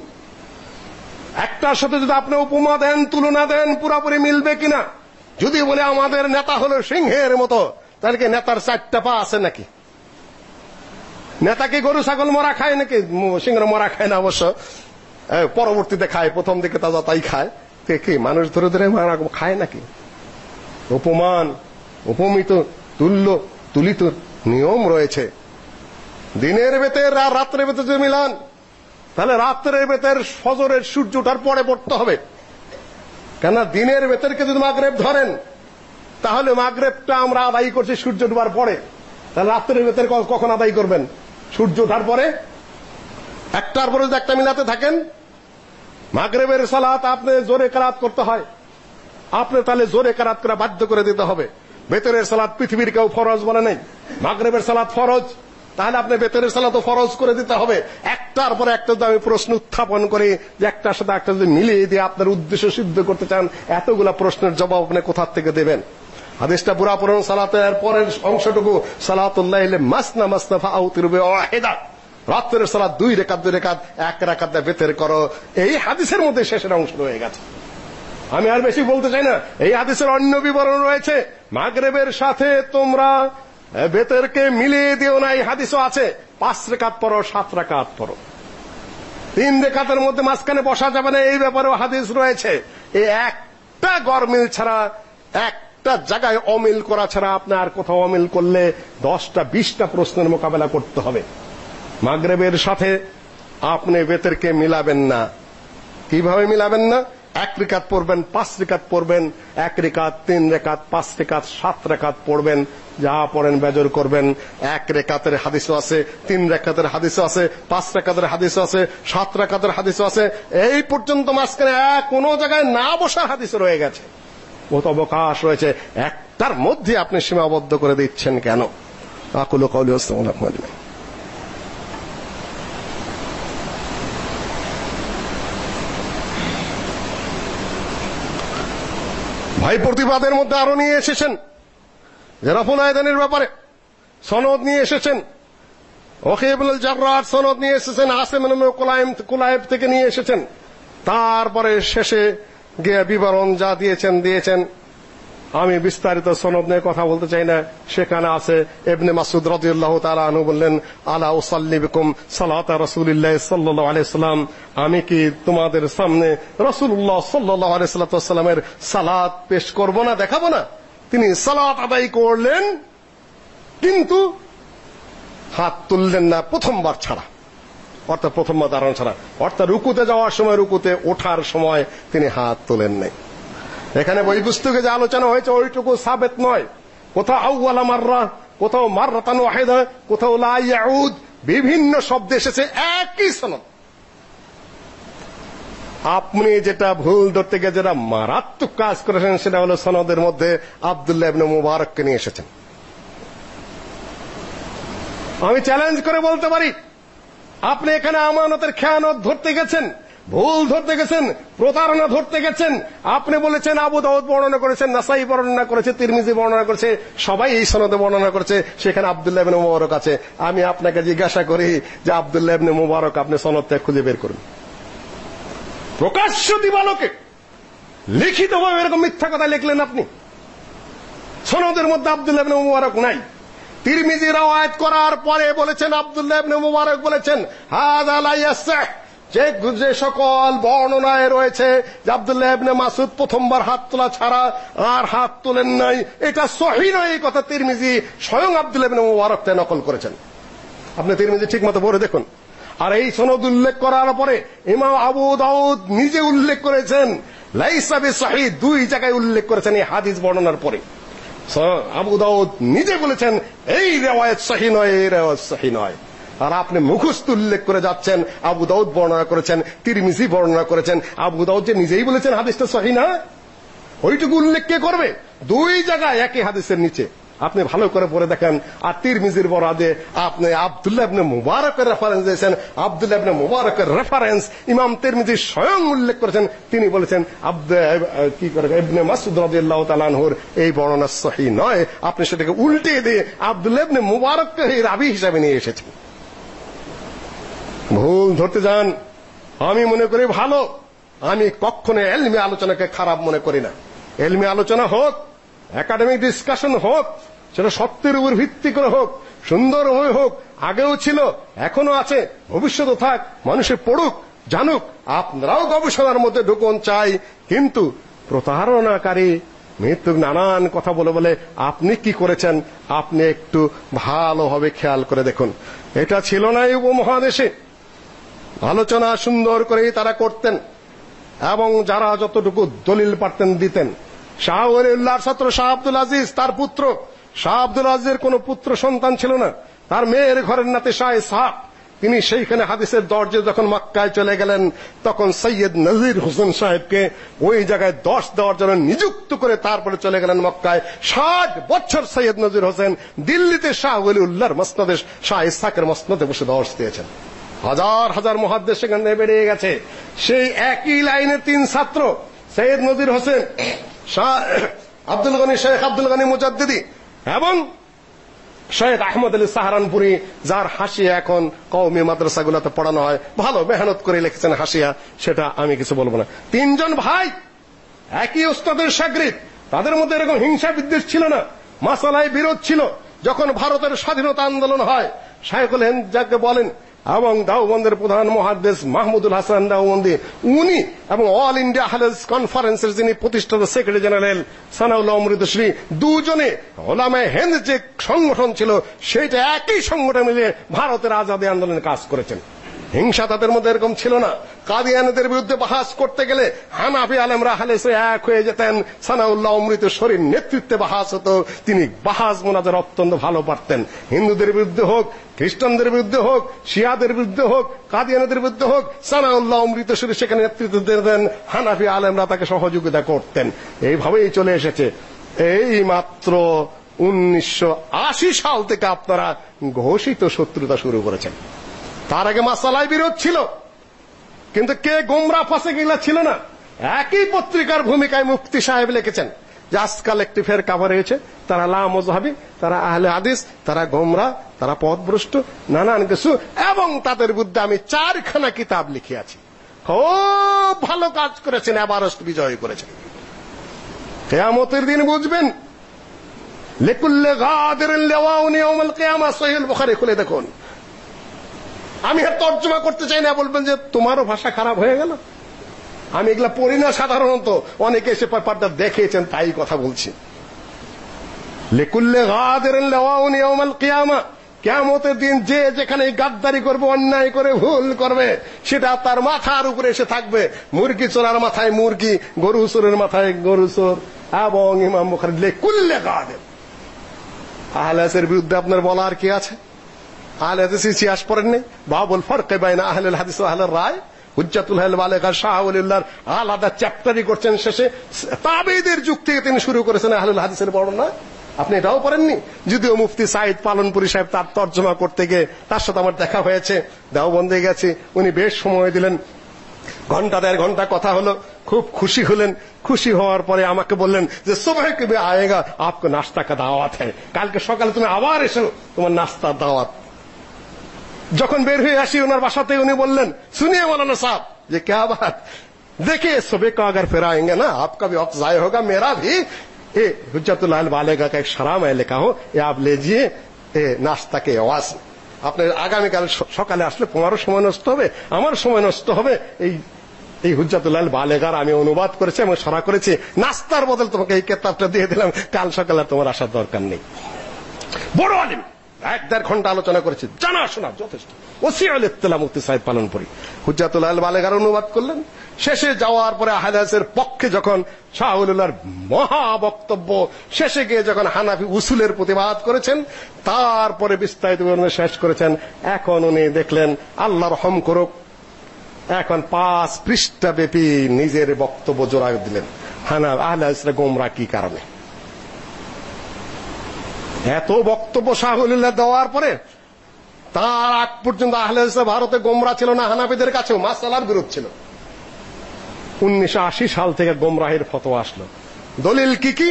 একটার সাথে যদি আপনি উপমা দেন, তুলনা দেন, পুরাপুরি মিলবে কিনা? যদি বলে আমাদের নেতা হলো সিংহের মতো, তাহলে কি নেতার চারটা পা আছে নাকি? নেতা কি গরু, ছাগল, মরা খায় নাকি? সিংহ, মরা খায় না অবশ্য। পরবর্তীতে খায়, প্রথম দিকে তাজা তাই খায়। কি মানুষ ধরে ধরে মারা খায় নাকি? উপমান উপমিত তুল্য, তুলিত নিয়ম রয়েছে। দিনের বেতের আর রাত্রের বেতের যদি মিলান, তাহলে রাত্রের বেতের ফজরের সূর্য ওঠার পরে পড়তে হবে। কেন দিনের বেতেরকে যদি মাগরেব ধরেন, তাহলে মাগরেবটা আমরা আদায় করছি সূর্য ডুবার পরে। তাহলে রাত্রের বেতের কখন আদায় করবেন? সূর্য ওঠার পরে? একটার পরে যদি একটা মিলাতে থাকেন মাগরেবের সালাত আপনি জোরে কারাত করতে হয়। আপনি তাহলে জোরে কারাত করা বাধ্য করে দিতে হবে। বেতরের সালাত পৃথিবীর কেউ ফরজ বলে নেই। মাগরেবের সালাত ফরজ। তাহলে আপনি বেতরের সালাতও ফরজ করে দিতে হবে। একটার পর একটা যদি আমি প্রশ্ন উত্থাপন করি যে একটার সাথে একটা যদি মিলিয়ে দিয়ে আপনার উদ্দেশ্য সিদ্ধ করতে চান, এতগুলা প্রশ্নের জবাব আপনি কোথা থেকে দেবেন? হাদিসটা পুরা পড়ুন সালাতের পরের অংশটুকু সালাতুল্লাহ মাসনা মাসনা ফাউতিরবে ওয়াহিদা রাত্রের সালাত দুই রেখাত দুই রেখাত, এক রেখাত বেতের করো। এই হাদিসের মধ্যে শেষের অংশ রয়ে গেছে। আমি আর বেশি বলতে চাই না। এই হাদিসের অন্য বিবরণ রয়েছে, মাগরেবের সাথে তোমরা বেতেরকে মিলিয়ে দিও না, এই হাদিসও আছে। পাঁচ রেখাত পড়ো, সাত রেখাত পড়ো। তিন রেখাতের মধ্যে মাঝখানে বসা যাবে না, এই ব্যাপারেও হাদিস রয়েছে। এই একটা গরমিল ছাড়া, একটা জায়গায় অমিল করা ছাড়া আপনি আর কোথাও অমিল করলে দশটা, বিশটা প্রশ্নের মোকাবেলা করতে হবে। মাগরেবের সাথে আপনি বেতেরকে মিলাবেন না। কীভাবে মিলাবেন না? এক রেখাত পড়বেন, পাঁচ রেখাত পড়বেন, এক রেখাত, তিন রেখাত, পাঁচ রেখাত, সাত রেখাত পড়বেন। যা পড়েন বেজর করবেন। এক রেখাতের হাদিসও আছে, তিন রেখাতের হাদিসও আছে, পাঁচ রেখাতের হাদিসও আছে, সাত রেখাতের হাদিসও আছে। এই পর্যন্ত মাঝখানে কোনো জায়গায় না বসার হাদিস রয়ে গেছে। কত অবকাশ রয়েছে। একটার মধ্যে আপনি সীমাবদ্ধ করে দিচ্ছেন কেন? আকুল কৌলি ওসলাম ভাই প্রতিবাদের মধ্যে আরও নিয়ে এসেছেন। জেরাফুল রফুল আয়দানের ব্যাপারে সনদ নিয়ে এসেছেন। ওকিবুল জাররার সনদ নিয়ে এসেছেন, আসিম ইবনে কুলাইম, কুলাইব থেকে নিয়ে এসেছেন। তারপরে শেষে গিয়ে বিবরণ যা দিয়েছেন দিয়েছেন। আমি বিস্তারিত সনদ নিয়ে কথা বলতে চাই না। সেখানে আছে ইবনে মাসুদ রাদিয়াল্লাহু তাআলা আনহু বললেন, আলা উসাল্লি বিকুম সালাতা রাসূলিল্লাহ সাল্লাল্লাহু আলাইহি সাল্লাম আমি কি তোমাদের সামনে রাসূলুল্লাহ সাল্লাল্লাহু আলাইহি সাল্লামের সালাত পেশ করব না, দেখাবো না? তিনি সালাত আদায় করলেন, কিন্তু হাত তুললেন না প্রথমবার ছাড়া। অর্থাৎ প্রথমবার দাঁড়ানো ছাড়া। অর্থাৎ রুকুতে যাওয়ার সময়, রুকুতে ওঠার সময় তিনি হাত তোলেন নাই। এখানে বই পুস্তকে যে আলোচনা হয়েছে, ওইটুকু সাবেত নয়। কোথাও আউয়ালা মাররা, কোথাও মাররাতান ওয়াহিদা, কোথাও লা ইয়াউদ, বিভিন্ন শব্দ এসেছে, একই সনদ। আপনি যেটা ভুল ধরতে গিয়ে যেটা মারাত্মক কাজ করেছেন, সেটা হলো সনদের মধ্যে আব্দুল্লাহ ইবনে মুবারককে নিয়ে এসেছেন। আমি চ্যালেঞ্জ করে বলতে পারি, আপনি এখানে আমানতের খেয়ানত ধরতে গেছেন। ভুল ধরতে গেছেন, প্রতারণা ধরতে গেছেন। আপনি বলেছেন, আবু দাউদ বর্ণনা করেছেন, নাসাই বর্ণনা করেছে, তিরমিজি বর্ণনা করেছে, সবাই এই সনদে বর্ণনা করেছে, সেখানে আব্দুল্লাহ ইবনে মুবারক আছে। আমি আপনাকে জিজ্ঞাসা করি যে আব্দুল্লাহ ইবনে মুবারক, আপনি সনদ থেকে খুঁজে বের করুন। প্রকাশ্য দিবালোকে লিখিতভাবে এরকম মিথ্যা কথা লিখলেন আপনি। সনদের মধ্যে আব্দুল্লাহ ইবনে মুবারক নাই। তিরমিজি রওয়ায়াত করার পরে বলেছেন, আব্দুল্লাহ ইবনে মুবারক বলেছেন, হাযা লা ইয়াসহ যে যে সকল বর্ণনায় রয়েছে যে আব্দুল্লাহ ইবনে মাসুদ প্রথমবার হাত তোলা ছাড়া আর হাত তোলেন নাই, এটা সহিহ নয় এই কথা তিরমিজি স্বয়ং আব্দুল্লাহ ইবনে মুবারক তে নকল করেছেন। আপনি তিরমিজি ঠিকমতো পড়ে দেখুন। আর এই সনদ উল্লেখ করার পরে ইমাম আবু দাউদ নিজে উল্লেখ করেছেন, লাইসা বিসহিহ দুই জায়গায় উল্লেখ করেছেন এই হাদিস বর্ণনার পরে। আবু দাউদ নিজে বলেছেন, এই রেওয়ায়ত সহি নয়, এই রেওয়ায়ত সহি নয়। আর আপনি মুখস্থ উল্লেখ করে যাচ্ছেন, আবু দাউদ বর্ণনা করেছেন, তিরমিজি বর্ণনা করেছেন, আবু দাউদ যে নিজেই বলেছেন হাদিসটা সহি না? ওইটুকু উল্লেখ কে করবে? দুই জায়গায় একই হাদিসের নিচে। আপনি ভালো করে পড়ে দেখেন। আর তিরমিজির বরাদে আপনি আব্দুল্লাহ ইবনে মুবারকের রেফারেন্স দিয়েছেন। আব্দুল্লাহ ইবনে মুবারকের রেফারেন্স ইমাম তিরমিজি স্বয়ং উল্লেখ করেছেন। তিনি বলেছেন, আব্দ কি করে, ইবনে মাসউদ রাদিয়াল্লাহু এই বর্ণনা সহিহ নয়। আপনি সেটাকে উল্টে দিয়ে আব্দুল্লাহ ইবনে মুবারককে রাবি হিসাবে নিয়ে এসেছেন। ভুল ধরতে যান। আমি মনে করি ভালো। আমি কখনো এলমি আলোচনাকে খারাপ মনে করি না। এলমি আলোচনা হোক একাডেমিক ডিসকাশন হোক, সেটা সত্যের উপর ভিত্তি করে হোক, সুন্দরভাবে হোক, আগেও ছিল, এখনও আছে ভবিষ্যতে থাক, মানুষে পড়ুক, জানুক, আপনারাও গবেষণার মধ্যে ঢুকুন চাই। কিন্তু প্রতারণাকারী মৃত্যু নানান কথা বলে বলে আপনি কি করেছেন? আপনি একটু ভালোভাবে খেয়াল করে দেখুন। এটা ছিল না এই উপমহাদেশে। আলোচনা সুন্দর করেই তারা করতেন এবং যারা যতটুকু দলিল পারতেন দিতেন। শাহ ওলিউল্লাহর ছাত্র শাহ আব্দুল আজিজ, তার পুত্র। শাহ আব্দুল আজিজের কোনো পুত্র সন্তান ছিল না। তার মেয়ের ঘরের নাতে শাহ ইসহাক। তিনি সেইখানে হাদিসের দরজে যখন মক্কায় চলে গেলেন, তখন সৈয়দ নজির হোসেন সাহেবকে ওই জায়গায় দশ দেওয়ার জন্য নিযুক্ত করে তারপরে চলে গেলেন মক্কায়। ষাট বছর সৈয়দ নজির হোসেন দিল্লিতে শাহ ওলিউল্লাহর মসনদে, শাহ ইসহাকের মসনদে বসে দর্শ দিয়েছেন। হাজার হাজার মহাদ্দেশ সেখানে বেড়ে গেছে। সেই একই লাইনে তিন ছাত্র, সৈয়দ নজির হোসেন, শাহ আব্দুল গনি শেখ আব্দুল গনি মুজাদ্দিদি এবং শহীদ আহমদ আলী সাহারানপুরি, যার হাসিয়া এখন কওমি মাদ্রাসাগুলোতে পড়ানো হয়। ভালো মেহনত করে লিখেছেন হাসিয়া, সেটা আমি কিছু বলব না। তিনজন ভাই, একই ওস্তাদের সাগরিদ, তাদের মধ্যে এরকম হিংসা বিদ্বেষ ছিল না। মাসালায় বিরোধ ছিল। যখন ভারতের স্বাধীনতা আন্দোলন হয়, শাইখুল হিন্দ যাকে বলেন এবং দাওবন্দের প্রধান মহাদ্দেশ মাহমুদুল হাসান দাওবন্দি উনি এবং অল ইন্ডিয়া হালেস কনফারেন্সের যিনি প্রতিষ্ঠাতা সেক্রেটারি জেনারেল সানাউল্লাহ অমৃতশ্রী দুজনে ওলামায়ে হিন্দ যে সংগঠন ছিল সেটা একই সংগঠন মিলে ভারতের আজাদী আন্দোলনে কাজ করেছেন। হিংসা তাদের মধ্যে এরকম ছিল না। কাদিয়ানদের বিরুদ্ধে বাহাস করতে গেলে হানাফি আলেমরা হালেসে এক হয়ে যেতেন। সানাউল্লাহ অমৃত শরীর নেতৃত্বে বাহাস হতো। তিনি বাহাস মোনাজার অত্যন্ত ভালো পারতেন। হিন্দুদের বিরুদ্ধে হোক, খ্রিস্টানদের বিরুদ্ধে হোক, শিয়াদের বিরুদ্ধে হোক, কাদিয়ানদের বিরুদ্ধে হোক, সানাউল্লাহ অমৃত শরীর সেখানে নেতৃত্ব দিতেন হানাফি আলেমরা তাকে সহযোগিতা করতেন। এইভাবেই চলে এসেছে। এই মাত্র উনিশশো আশি সাল থেকে আপনারা ঘোষিত শত্রুতা শুরু করেছেন। তার আগে মাসালায় বিরোধ ছিল। কিন্তু কে গোমরা ফাঁসে গেলা ছিল না? একই পত্রিকার ভূমিকায় মুফতি সাহেব লিখেছেন যে আজকাল একটি কাভার হয়েছে। তারা লা তারা আহলে হাদিস, তারা গোমরা, তারা পথভ্রষ্ট, নানান কিছু, এবং তাদের বিরুদ্ধে আমি চারখানা কিতাব লিখিয়াছি খুব ভালো কাজ করেছেন এবারস্ত বিজয় করেছেন। কেয়ামতের দিন বুঝবেন। লিকুল্লে গাদিরিন লিওয়াউন ইয়াউমাল কিয়ামা সহিহুল বুখারী খুলে দেখুন। আমি আর তর্জমা করতে চাই না, বলবেন যে তোমারও ভাষা খারাপ হয়ে গেল। আমি এগুলা পড়ি না সাধারণত। অনেকে এসে পেপারটা দেখেছেন তাই কথা বলছি। লিকুল্লে গাদিরিন লিওয়াউন ইয়াউমাল কিয়ামা। কেয়ামতের দিন যে যেখানে গাদ্দারি করবে, অন্যায় করে, ভুল করবে, সেটা তার মাথার উপরে এসে থাকবে। মুরগি চোরার মাথায় মুরগি, গরু চোরের মাথায় গরু চোর। এবং ইমাম বুখারী লিকুল্লে গাদির। আহলে হাদিসের বিরুদ্ধে আপনার বলার কি আছে? আহলে হাদিস ইতিহাস পড়েন নি? বাবুল ফরকে বাইনা আহলে হাদিস ও আহলে রায়। হুজ্জাতুল হেল বালেগা শাহউলিল্লাহর আলাদা চ্যাপ্টারই করছেন শেষে। তাবেদের যুগ থেকে তিনি শুরু করেছেন আহলুল হাদিসের বর্ণনা। আপনি এটাও পড়েননি যদিও মুফতি সাইদ পালনপুরী সাহেব তার তর্জমা করতে গিয়ে তার সাথে আমার দেখা হয়েছে। দাও দেওবন্দে গেছি। উনি বেশ সময় দিলেন। ঘণ্টা দেড় ঘণ্টা কথা হলো। খুব খুশি হলেন। খুশি হওয়ার পরে আমাকে বললেন যে, সুবহ কবি আয়েগা? আপকো নাস্তা কা দাওয়াত হ্যায়। কালকে সকালে তুমি আবার এসো। তোমার নাস্তা দাওয়াত যখন বের হয়ে আসি ওনার বাসাতে উনি বললেন सुनिए मौलाना साहब ये क्या बात देखिए सुबह का अगर फिर आएंगे ना आपका भी वक्त जाया होगा मेरा भी ये हुज्जतुल्लाह वालेगा का एक शरा मैं लिखा हूं ये आप लीजिए ये नाश्ता के आवाज আপনার আগামীকাল সকালে আসলে তোমারও সময় নষ্ট হবে আমার সময় নষ্ট হবে এই এই হুজ্জাতুল্লাহ বালেগার আমি অনুবাদ করেছি এবং সরা করেছি নাস্তার বদল তোমাকে এই কেতাবটা দিয়ে দিলাম কাল সকালে তোমার আসার দরকার নেই বড় আলিম এক দেড় ঘণ্টা আলোচনা করেছি জানা শোনা যথেষ্ট। ওসি আল ইত্তলা মুফতি সাহেব পালন করি। হুজ্জাতুল্লাহ বালেগার অনুবাদ করলেন। শেষে যাওয়ার পরে আহলাসের পক্ষে যখন শাহুল্লাহর মহা বক্তব্য, শেষে গিয়ে যখন হানাফি উসুলের প্রতিবাদ করেছেন, তারপরে বিস্তারিত বিবরণে শেষ করেছেন, এখন উনি দেখলেন, আল্লাহ রহম করুক, এখন পাঁচ পৃষ্ঠা ব্যাপী নিজের বক্তব্য জোড়া দিলেন। হানা আহলে গোমরা কি কারণে? এত বক্তব্য শাহুল্লাহ দেওয়ার পরে তার আগ পর্যন্ত আহলে ভারতে গোমরা ছিল না, হানাফিদের কাছেও, মাসালার বিরোধ ছিল। উনিশশো আশি সাল থেকে গোমরাহের ফতোয়া আসলো। দলিল কি কি?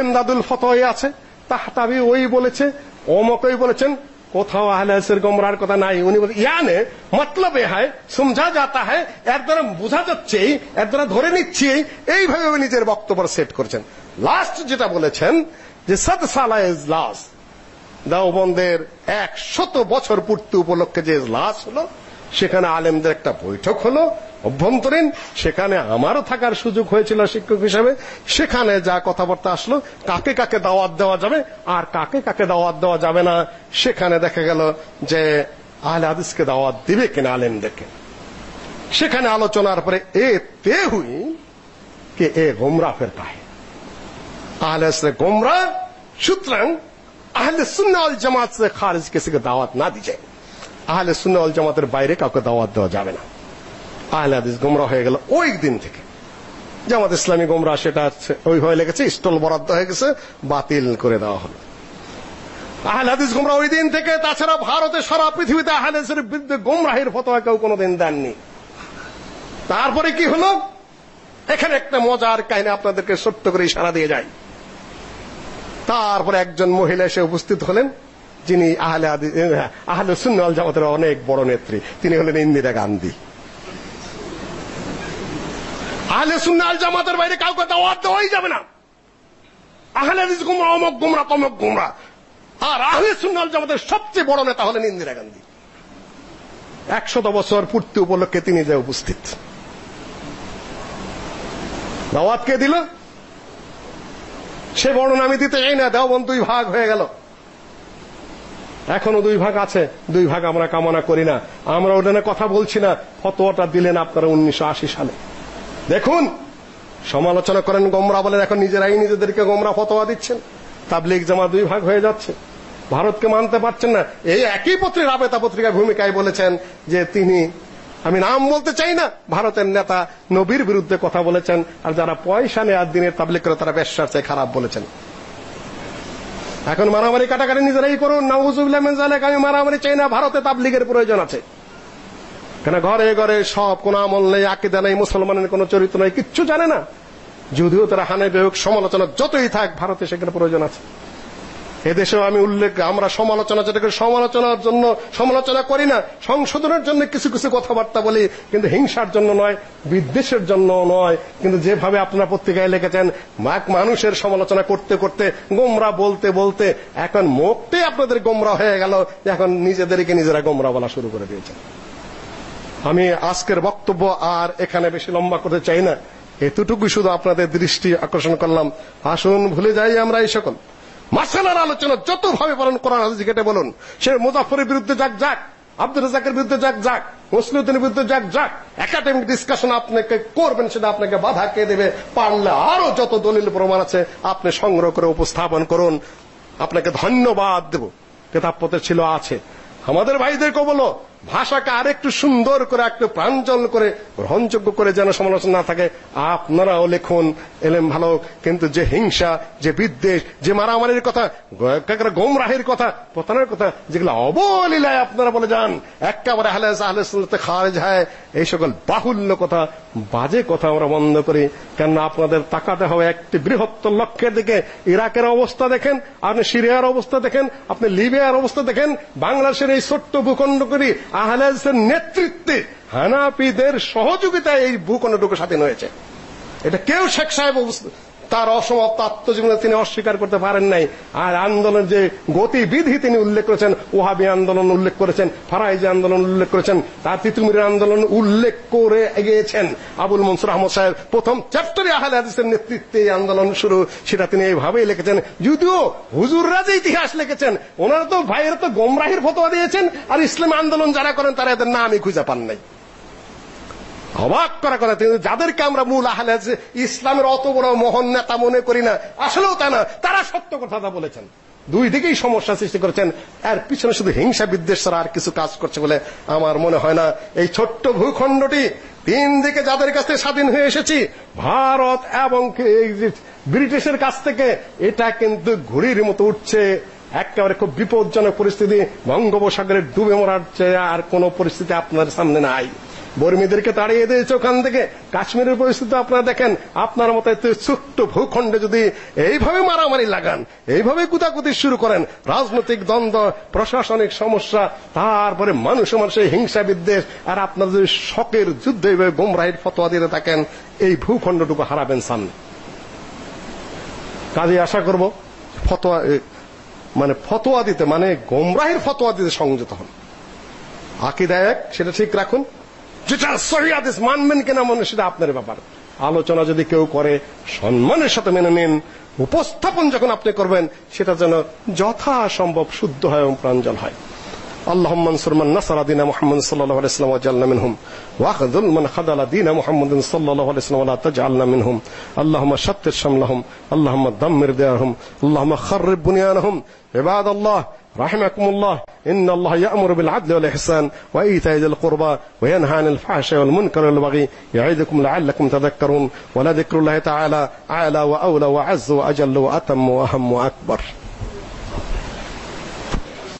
এমদাদুল ফতোয়া আছে। তাহতাবি ওই বলেছে অমকই বলেছেন, কোথাও আহলে হাদিসের গোমরার কথা নাই। উনি বলে, ইয়ানে মতলব এ হয়, সমঝা যাতা হয় এর দ্বারা বোঝা যাচ্ছে এর দ্বারা ধরে নিচ্ছি, এইভাবে নিজের বক্তব্য সেট করেছেন। লাস্ট যেটা বলেছেন যে সাদসালা এজলাস, দাওবন্দের একশত বছর পূর্তি উপলক্ষে যে এজলাস হলো, সেখানে আলেমদের একটা বৈঠক হলো, অভ্যন্তরীণ, সেখানে আমারও থাকার সুযোগ হয়েছিল শিক্ষক হিসেবে, সেখানে যা কথাবার্তা আসলো, কাকে কাকে দাওয়াত দেওয়া যাবে, আর কাকে কাকে দাওয়াত দেওয়া যাবে না, সেখানে দেখা গেল যে আহলে হাদিসকে দাওয়াত দিবে কিনা আলেমদেরকে। সেখানে আলোচনার পরে এ তে হুই কে এ গোমরাফের ফেরতা আহলে সুন্নাহ গোমরা, সুতরাং আহলে সুন্নাহ ওয়াল জামাত সে খারিজ কিছু দাওয়াত না দিছে আহলে সুন্নাহ ওয়াল জামাতের বাইরে কাউকে দাওয়াত দেওয়া যাবে না। আহলে হাদিস গোমরা হয়ে গেল ওই দিন থেকে। জামাত ইসলামী গোমরা সেটা ওই হয়ে লেগেছে, স্টল বরাদ্দ হয়ে গেছে, বাতিল করে দেওয়া হলো। আহলে হাদিস গোমরা ওই দিন থেকে, তাছাড়া ভারতে সারা পৃথিবীতে আহলে হাদিসের বিরুদ্ধে গোমরাহির ফতোয়া কেউ কোনোদিন দেননি। তারপরে কি হলো? এখানে একটা মজার কাহিনী আপনাদেরকে সত্য করে ইশারা দিয়ে যায় তারপরে একজন মহিলা এসে উপস্থিত হলেন, যিনি আহলে আহলে সুন্নাহ ওয়াল জামাতের অনেক বড় নেত্রী, তিনি হলেন ইন্দিরা গান্ধী। আহলে সুন্নাহ ওয়াল জামাতের বাইরে কাউকে দাওয়াত দেওয়াই যাবে না। আহলে হাদিস গুমরা অমক গুমরা, তমক গুমরা। আর আহলে সুন্নাহ ওয়াল জামাতের সবচেয়ে বড় নেতা হলেন ইন্দিরা গান্ধী। একশত বছর পূর্তি উপলক্ষে তিনি যে উপস্থিত। দাওয়াত কে দিল? সে বর্ণনা আমি দিতে চাই না, দেওবন দুই ভাগ হয়ে গেল। এখনও দুই ভাগ আছে, দুই ভাগ আমরা কামনা করি না। আমরা ওটা কথা বলছি না, ফতোয়াটা দিলেন আপনারা উনিশশো আশি সালে। দেখুন, সমালোচনা করেন গোমরা বলেন, এখন নিজেরাই নিজেদেরকে গোমরা ফতোয়া দিচ্ছেন। তাবলিগ জামা দুই ভাগ হয়ে যাচ্ছে। ভারতকে মানতে পারছেন না। এই একই পত্রে রাবেতা পত্রিকার ভূমিকায় বলেছেন যে তিনি আমি নাম বলতে চাই না। ভারতের নেতা নবীর বিরুদ্ধে কথা বলেছেন আর যারা পয়সা নেওয়ার দিনের তাবলিগ করে তারা বেশ্যার চেয়ে খারাপ বলেছেন। এখন মারামারি কাটাকাটি নিজেরাই করুন। নাউজুবিল্লাহ মিন আমি মারামারি চাই না। ভারতে তাবলিগের প্রয়োজন আছে। কেন ঘরে ঘরে সব কোন আমল নেই, আকীদা নেই, মুসলমানের কোনো চরিত্র নেই, কিচ্ছু জানে না। যদিও তারা হানাবি হোক, সমালোচনা যতই থাক, ভারতে সেখানে প্রয়োজন আছে। এদেশেও আমি উল্লেখ, আমরা সমালোচনা যেটা করি সমালোচনার জন্য সমালোচনা করি না, সংশোধনের জন্য কিছু কিছু কথাবার্তা বলি, কিন্তু হিংসার জন্য নয়, বিদ্বেষের জন্য নয়। কিন্তু যেভাবে আপনারা পত্রিকায় লিখেছেন এক মানুষের সমালোচনা করতে করতে, গোমরা বলতে বলতে, এখন মুখটাই আপনাদের গোমরা হয়ে গেল, এখন নিজেদেরকে নিজেরা গোমরা বলা শুরু করে দিয়েছেন। আমি আজকের বক্তব্য আর এখানে বেশি লম্বা করতে চাই না এতটুকু শুধু আপনাদের দৃষ্টি আকর্ষণ করলাম। আসুন, ভুলে যাই আমরা এই সকল। মাসালার আলোচনা যত ভাবে পালন করার হাদিস কেটে বলুন। সে মুজাফরের বিরুদ্ধে যাক যাক। আব্দুল রাজাকের বিরুদ্ধে যাক যাক। মুসলিউদ্দিনের বিরুদ্ধে যাক যাক। একাডেমিক ডিসকাশন আপনাকে করবেন, সেটা আপনাকে বাধা কে দেবে পারলে আরও যত দলিল প্রমাণ আছে, আপনি সংগ্রহ করে উপস্থাপন করুন। আপনাকে ধন্যবাদ দেব। কেতাবপত্রে ছিল আছে। আমাদের ভাইদেরকে বলো ভাষাকে আরেকটু সুন্দর করে, একটু প্রাঞ্জল করে, গ্রহণযোগ্য করে যেন সমালোচনা না থাকে, আপনারাও লিখুন, এলেম ভালো, কিন্তু যে হিংসা, যে বিদ্বেষ, যে মারামারির কথা গোমরাহের কথা, পতনের কথা, যেগুলো অবলীলায় আপনারা বলে যান, একেবারে আহলে আহলে সুন্নতে খারেজ হয়, এই সকল বাহুল্য কথা, বাজে কথা আমরা বন্ধ করি। কেন আপনাদের তাকাতে হবে একটি বৃহত্তর লক্ষ্যের দিকে। ইরাকের অবস্থা দেখেন, আপনি সিরিয়ার অবস্থা দেখেন, আপনি লিবিয়ার অবস্থা দেখেন, বাংলাদেশের এই ছোট্ট ভূখণ্ড করি আহলেসের নেতৃত্বে হানাফিদের সহযোগিতায় এই ভূখণ্ডটুকু স্বাধীন হয়েছে। এটা কেউ শেখ সাহেব তার অসমাপ্ত আত্মজীবনে তিনি অস্বীকার করতে পারেন নাই। আর আন্দোলনের যে গতিবিধি তিনি উল্লেখ করেছেন, ওহাবি আন্দোলন উল্লেখ করেছেন, ফারাইজি আন্দোলন উল্লেখ করেছেন, তার তিতুমিরের আন্দোলন উল্লেখ করে এগিয়েছেন আবুল মনসুর আহমদ সাহেব প্রথম চ্যাপ্টারে আহলে হাদিসের নেতৃত্বে এই আন্দোলন শুরু, সেটা তিনি এইভাবেই লিখেছেন, যদিও হুজুররা যে ইতিহাস লিখেছেন, ওনারা তো ভাইয়েরা তো গোমরাহির ফতোয়া দিয়েছেন, আর ইসলাম আন্দোলন যারা করেন, তারা এদের নামই খুঁজে পান নাই। অবাক করা কথা যাদেরকে আমরা মূল আহলে ইসলামের অত বড় মহান নেতা মনে করি না, আসলেও তা না, তারা সত্য কথাটা বলেছেন। দুই দিকেই সমস্যা সৃষ্টি করেছেন আর পিছনে শুধু হিংসা বিদ্বেষ ছাড়া আর কিছু কাজ করছে বলে আমার মনে হয় না। এই ছোট্ট ভূখণ্ডটি তিন দিকে যাদের কাছ থেকে স্বাধীন হয়ে এসেছি, ভারত এবং ব্রিটিশের কাছ থেকে, এটা কিন্তু ঘুড়ির মতো উঠছে। একেবারে খুব বিপজ্জনক পরিস্থিতি, বঙ্গোপসাগরে ডুবে মরার চেয়ে আর কোনো পরিস্থিতি আপনার সামনে নাই। বর্মীদেরকে তাড়িয়ে দিয়েছে ওখান থেকে। কাশ্মীরের পরিস্থিতি আপনারা দেখেন, আপনার মতো ছোট্ট ভূখণ্ডে যদি এইভাবে মারামারি লাগান, এইভাবে কুতাকুতি শুরু করেন, রাজনৈতিক দ্বন্দ্ব, প্রশাসনিক সমস্যা, তারপরে মানুষে মানুষের হিংসা বিদ্বেষ, আর আপনারা যদি শকের যুদ্ধে এইভাবে গোমরাহির ফতোয়া দিতে থাকেন, এই ভূখণ্ডটুকু হারাবেন সামনে। কাজে আশা করব, ফতোয়া মানে ফতোয়া দিতে মানে গোমরাহির ফতোয়া দিতে সংযত হন। আকিদা এক, সেটা ঠিক রাখুন। যেটা সহি হাদিস মানবেন কিনা মনে সেটা আপনার ব্যাপার আলোচনা যদি কেউ করে সম্মানের সাথে মেনে নিন উপস্থাপন যখন আপনি করবেন সেটা যেন যথাসম্ভব শুদ্ধ হয় এবং প্রাঞ্জল হয় اللهم انصر من نصر دين محمد صلى الله عليه وسلم واجعلنا منهم واخذل من خذل دين محمد صلى الله عليه وسلم ولا تجعلنا منهم اللهم شتت شملهم اللهم دمر ديارهم اللهم خرب بنيانهم عباد الله رحمكم الله إن الله يأمر بالعدل والإحسان وإيتاء ذي القربى وينهى عن الفحشاء والمنكر والبغي يعظكم لعلكم تذكرون ولذكر الله تعالى أعلى وأولى وعز وأجل وأتم وأهم وأكبر